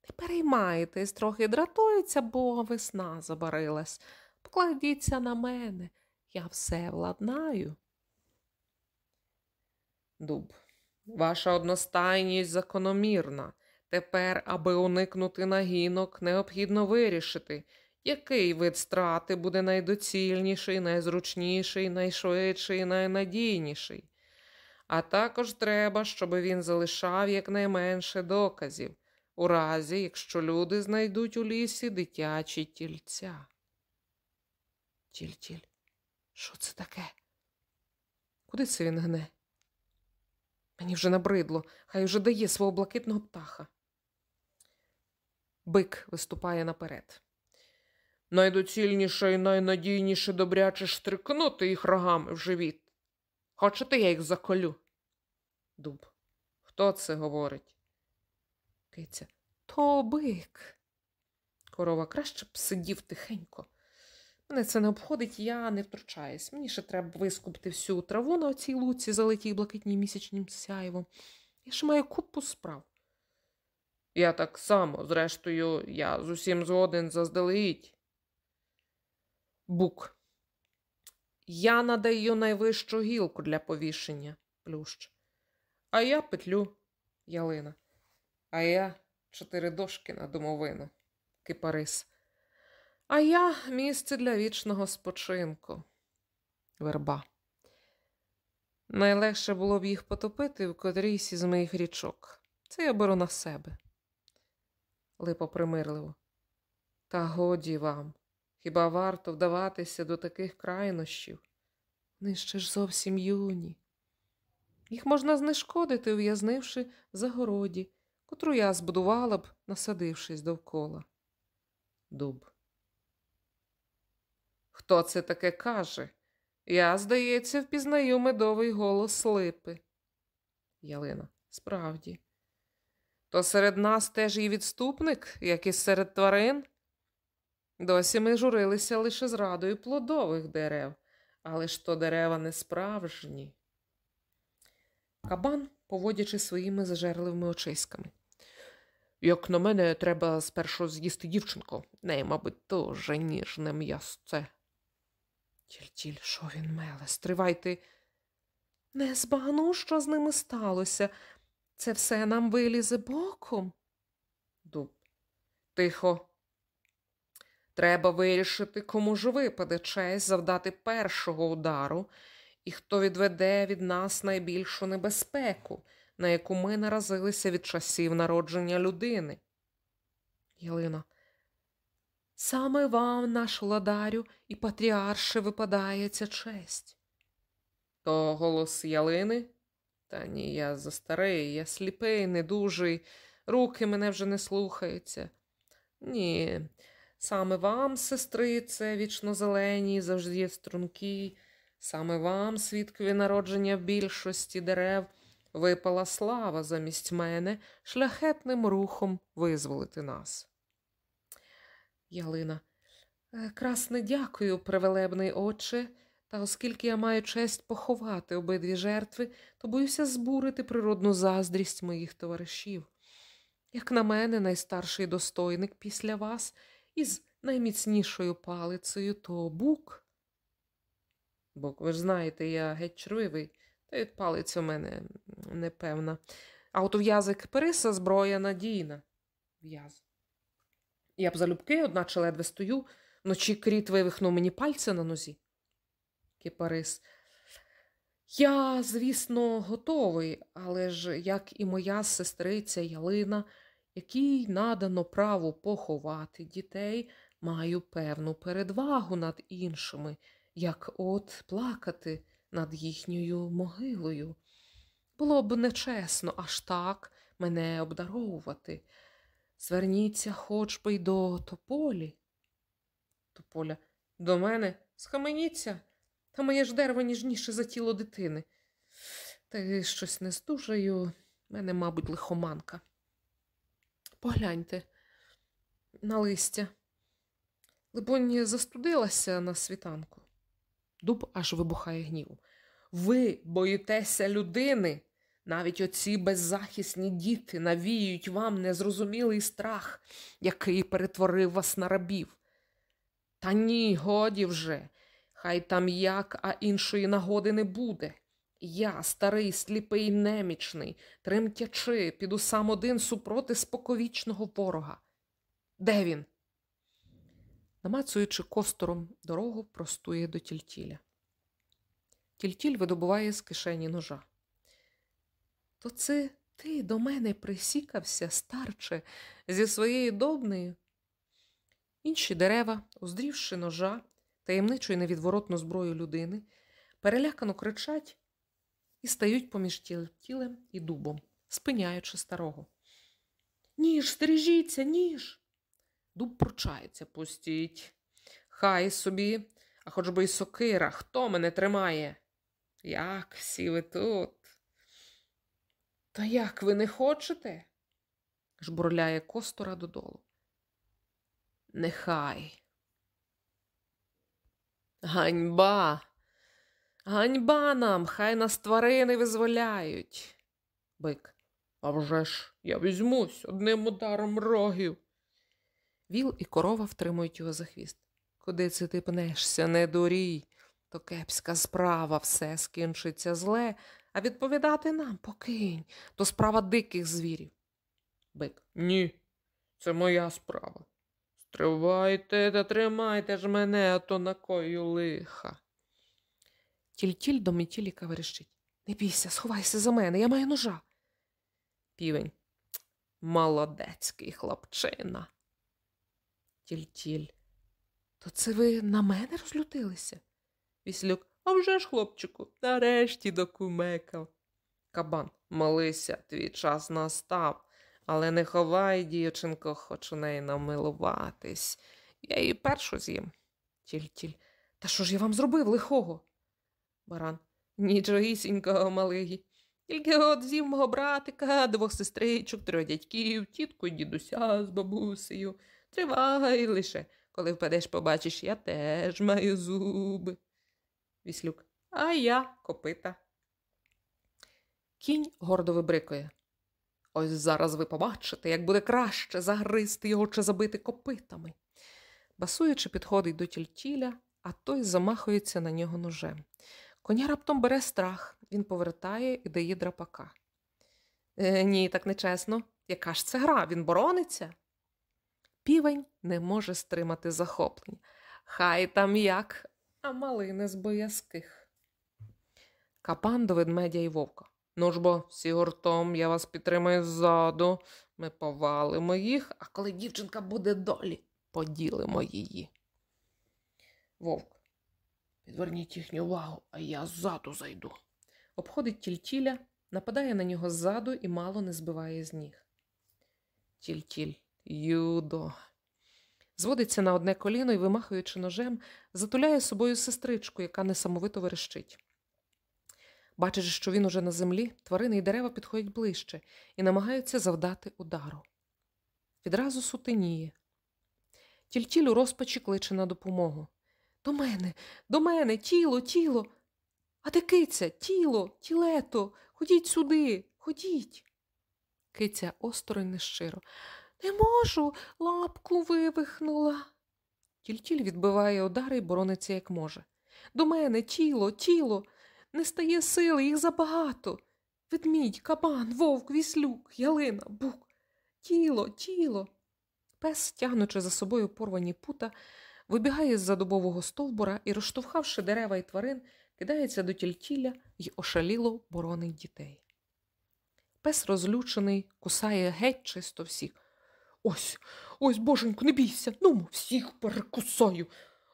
Не переймайтесь, трохи дратуються, бо весна забарилась. Покладіться на мене, я все владнаю. Дуб, ваша одностайність закономірна. Тепер, аби уникнути нагінок, необхідно вирішити, який вид страти буде найдоцільніший, найзручніший, найшвидший, найнадійніший. А також треба, щоб він залишав якнайменше доказів, у разі, якщо люди знайдуть у лісі дитячі тільця. Тіль-тіль, що це таке? Куди це він гне? Мені вже набридло, хай уже дає свого блакитного птаха. Бик виступає наперед. Найдоцільніше і найнадійніше добряче штрикнути їх рогами в живіт. Хочете, я їх заколю? Дуб. Хто це говорить? Киця. То бик. Корова краще б сидів тихенько. Мене це не обходить, я не втручаюсь. Мені ще треба вискупити всю траву на оцій луці, залитій блакитнім місячним сяйвом. Я ще маю купу справ. Я так само, зрештою, я з усім згоден заздалегідь. Бук. Я надаю найвищу гілку для повішення, плющ. А я петлю ялина. А я чотири дошки на домовину, кипарис. А я місце для вічного спочинку. Верба. Найлегше було б їх потопити в котрійсь із моїх річок. Це я беру на себе. Липо примирливо. Та годі вам. Хіба варто вдаватися до таких крайнощів? Вони ще ж зовсім юні. Їх можна знешкодити, ув'язнивши в загороді, котру я збудувала б, насадившись довкола. Дуб. Хто це таке каже? Я, здається, впізнаю медовий голос липи. Ялина. Справді. То серед нас теж і відступник, як і серед тварин. Досі ми журилися лише зрадою плодових дерев, але ж то дерева не справжні. Кабан, поводячи своїми зажерливими очиськами. Як на мене, треба спершу з'їсти дівчинку, неї, мабуть, дуже ніжне м'ясце. Тіль-тіль, що він меле, стривайте. Не збагну, що з ними сталося. Це все нам вилізе боком. Дуб. Тихо. Треба вирішити, кому ж випаде честь завдати першого удару, і хто відведе від нас найбільшу небезпеку, на яку ми наразилися від часів народження людини. Єлина. Саме вам, наш владарю, і патріарше випадає ця честь. То голос ялини? Та ні, я застарий, я сліпий, недужий, руки мене вже не слухаються. Ні, саме вам, сестрице, вічно зелені, завжди струнки, саме вам, свідкові народження в більшості дерев, випала слава замість мене шляхетним рухом визволити нас. Ялина. «Е, красне дякую, превелебний отче, та оскільки я маю честь поховати обидві жертви, то боюся збурити природну заздрість моїх товаришів. Як на мене, найстарший достойник після вас із найміцнішою палицею то бук. Бук, ви ж знаєте, я геть червивий, та й от палиця у мене непевна. А от в'язик Периса зброя надійна. В'яз. Я б залюбки, одначе ледве стою, вночі кріт вивихнув мені пальця на нозі. Кипарис. Я, звісно, готовий, але ж, як і моя сестриця Ялина, якій надано право поховати дітей, маю певну передвагу над іншими, як от плакати над їхньою могилою. Було б нечесно аж так мене обдаровувати. Зверніться хоч би й до тополі. Тополя, до мене схаменіться, та моє ж дерево ніжніше за тіло дитини. Та щось не здужаю, мене, мабуть, лихоманка. Погляньте на листя. Либонь, застудилася на світанку. Дуб аж вибухає гнівом. Ви боїтеся людини. Навіть оці беззахисні діти навіюють вам незрозумілий страх, який перетворив вас на рабів. Та ні, годі вже, хай там як, а іншої нагоди не буде. Я, старий, сліпий, немічний, тремтячи, піду сам один супроти споковічного ворога. Де він? Намацуючи костором дорогу, простує до тільтіля. Тільтіль видобуває з кишені ножа. То це ти до мене присікався, старче, зі своєю добнею. Інші дерева, уздрівши ножа, таємничу і невідворотну зброю людини, перелякано кричать і стають поміж тілем і дубом, спиняючи старого. Ніж, стережіться, ніж. Дуб пручається, пустіть. Хай собі, а хоч би й сокира, хто мене тримає? Як всі ви тут? Та як ви не хочете? жбурляє костора додолу. Нехай. Ганьба. Ганьба нам, хай нас тварини визволяють. Бик. А вже ж я візьмусь одним ударом рогів. Віл і корова втримують його за хвіст. Куди це ти пнешся, не дурій? То кепська справа все скінчиться зле, а відповідати нам покинь, то справа диких звірів. Бик. Ні, це моя справа. Стривайте та тримайте ж мене, а то накою лиха. Тільтіль до Мітіліка верещить. Не бійся, сховайся за мене, я маю ножа. Півень. Молодецький хлопчина. Тільтіль. То це ви на мене розлютилися? Віслюк. А вже ж, хлопчику, нарешті докумекав. Кабан. Молися, твій час настав. Але не ховай, дівчинко, хоч у неї намилуватись. Я її першу з'їм. Тіль-тіль. Та що ж я вам зробив лихого? Баран. Нічогісінького, малигі. Тільки от з'їв мого братика, двох сестричок, трьох дядьків, тітку й дідуся з бабусею. Тривай лише, коли впадеш, побачиш, я теж маю зуби. Віслюк. А я копита. Кінь гордо вибрикує. Ось зараз ви побачите, як буде краще загризти його чи забити копитами. Басуючи, підходить до тільтіля, а той замахується на нього ножем. Коня раптом бере страх, він повертає і дає драпака. Е, ні, так нечесно. Яка ж це гра? Він борониться? Півень не може стримати захоплення. Хай там як, а малини з боязких. Капан до ведмедя і вовка. Ну ж бо, всі гуртом, я вас підтримаю ззаду. Ми повалимо їх, а коли дівчинка буде долі, поділимо її. Вовк. Підверніть їхню увагу, а я ззаду зайду. Обходить тільтіля, нападає на нього ззаду і мало не збиває з ніг. Тільтіль, юдо. Зводиться на одне коліно і, вимахуючи ножем, затуляє собою сестричку, яка несамовито верещить. Бачачи, що він уже на землі, тварини й дерева підходять ближче і намагаються завдати удару. Відразу сутеніє. Тільтіль у розпачі кличе на допомогу. До мене, до мене, тіло, тіло. А де киця, тіло, тілето, ходіть сюди, ходіть. Киця осторонь нещиро. Не можу, лапку вивихнула. Тільтіль відбиває удари і борониться, як може. До мене тіло, тіло, не стає сили, їх забагато. Ведмідь, кабан, вовк, віслюк, ялина, бук. Тіло, тіло. Пес, тягнучи за собою порвані пута, вибігає з за дубового стовбура і, розштовхавши дерева і тварин, кидається до тільтіля й ошаліло боронить дітей. Пес розлючений, кусає геть чисто всіх. Ось, ось, боженьку, не бійся. Ну, всіх перекусаю.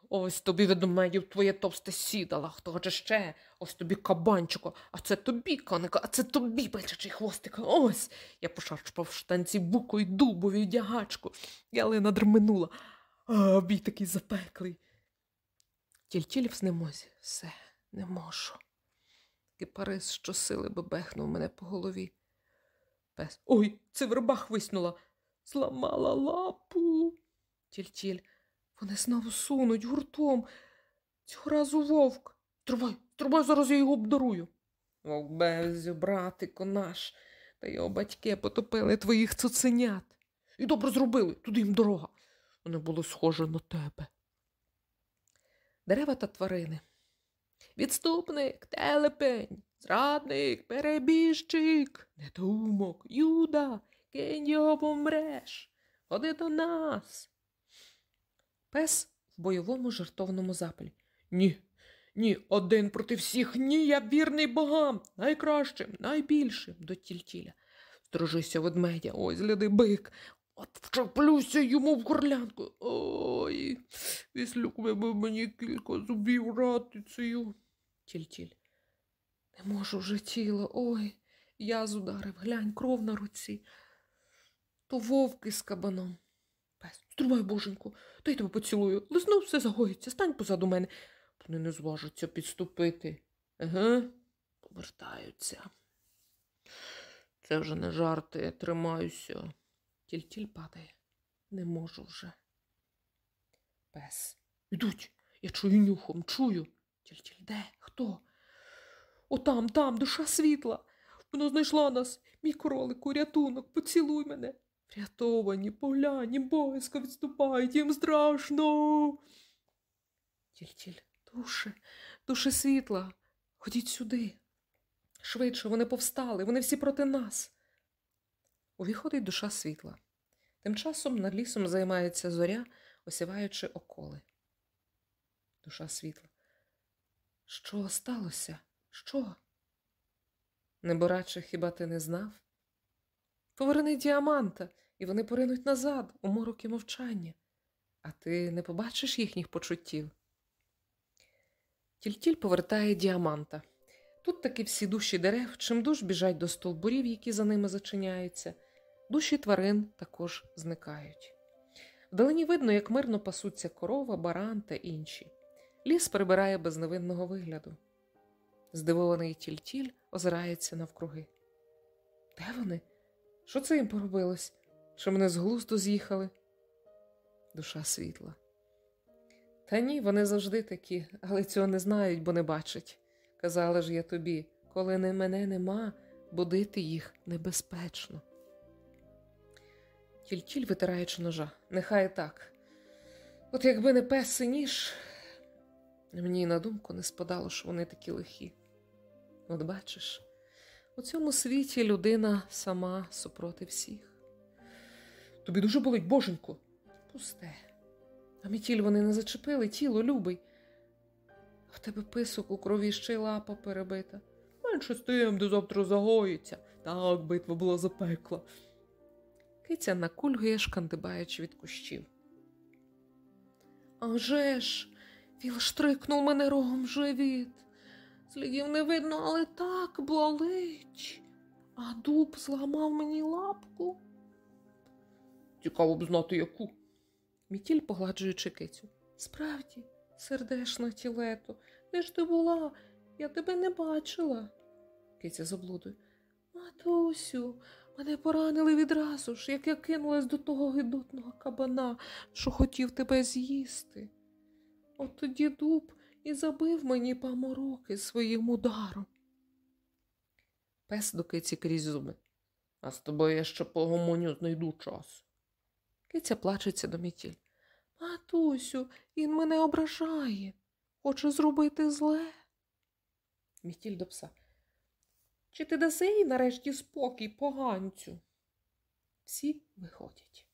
Ось тобі ведмедів твоє товсте сідало, хто же ще? Ось тобі кабанчику, а це тобі, конико, а це тобі, бичачий хвостик. Ось. Я пошарчпав в штанці буку й дубові вдягачку. Ялина дременула. А бій такий запеклий. Тільтіль в знемозі. Все, не можу. Кипарис щосили бебехнув мене по голові. Пес. Ой, це верба хвиснула. Зламала лапу. Тільтіль. Вони знову сунуть гуртом. Цього разу вовк. Трубай, трубай, зараз я його обдарую. Вовк беззю, братико наш, та його батьки потопили твоїх цуценят. І добре зробили, туди їм дорога. Вони були схожі на тебе. Дерева та тварини. Відступник, телепень, зрадник, перебіжчик, недоумок, юда, кинь його помреш, ходи до нас. Пес в бойовому жартовному запалі. Ні, ні, один проти всіх, ні, я вірний богам, найкращим, найбільшим до тільтіля. Строжися ведмедя, ось гляди бик. От вчеплюся йому в горлянку. Ой, віслюк вибив мені кілька зубів ратицею. Тільтіль. Не можу вже тіло. Ой, я зударив, глянь, кров на руці. То вовки з кабаном. Пес, стривай, боженьку, та й тебе поцілую. Лизнув, все загоїться, стань позаду мене. Вони не зважаться підступити. Ага, повертаються. Це вже не жарти, я тримаюся. Тільтіль падає. Не можу вже. Пес. Ідуть. Я чую нюхом, чую. Тільтіль, де? Хто? Отам, там, душа світла. Вона знайшла нас. Мій кролику, рятунок, поцілуй мене. Врятовані, поглянь, боязко відступають, їм страшно. Тільтіль, душе, душе світла, ходіть сюди. Швидше вони повстали, вони всі проти нас. Увіходить душа світла. Тим часом над лісом займається зоря, осіваючи околи. Душа світла. Що сталося? Що? Небораче, хіба ти не знав? Поверни діаманта, і вони поринуть назад, у мороки мовчання, а ти не побачиш їхніх почуттів. Тільтіль повертає діаманта. Тут таки всі душі дерев чимдуж біжать до стовбурів, які за ними зачиняються, душі тварин також зникають. Вдалині видно, як мирно пасуться корова, баран та інші. Ліс прибирає безневинного вигляду. Здивований тільтіль озирається навкруги. Де вони? Що це їм поробилось? Що мене з глузду з'їхали? Душа світла. Та ні, вони завжди такі, але цього не знають, бо не бачать. Казала ж я тобі, коли не мене нема, будити їх небезпечно. Тільтіль витираючи ножа, нехай так. От якби не пес і ніж, мені на думку не спадало, що вони такі лихі. От бачиш, у цьому світі людина сама супроти всіх. Тобі дуже болить, боженько. Пусте. А мітіль вони не зачепили, тіло любий. В тебе писок у крові ще й лапа перебита. Менше з тим, до завтра загоїться. Так, битва була запекла. Киця накульгує, шкандибаючи від кущів. А вже ж, Віл штрикнув мене рогом живіт. Слідів не видно, але так болить. А дуб зламав мені лапку. Цікаво б знати яку. Мітіль, погладжуючи кицю. Справді, сердешна тілето, де ж ти була? Я тебе не бачила. Киця заблудує. Матусю, мене поранили відразу ж, як я кинулась до того гидотного кабана, що хотів тебе з'їсти. От тоді дуб і забив мені памороки своїм ударом. Пес до киці крізь зуби. А з тобою я ще погомоню знайду час. Киця плачеться до мітіль. Матусю, він мене ображає, хоче зробити зле. Мітіль до пса. Чи ти даси їй нарешті спокій поганцю? Всі виходять.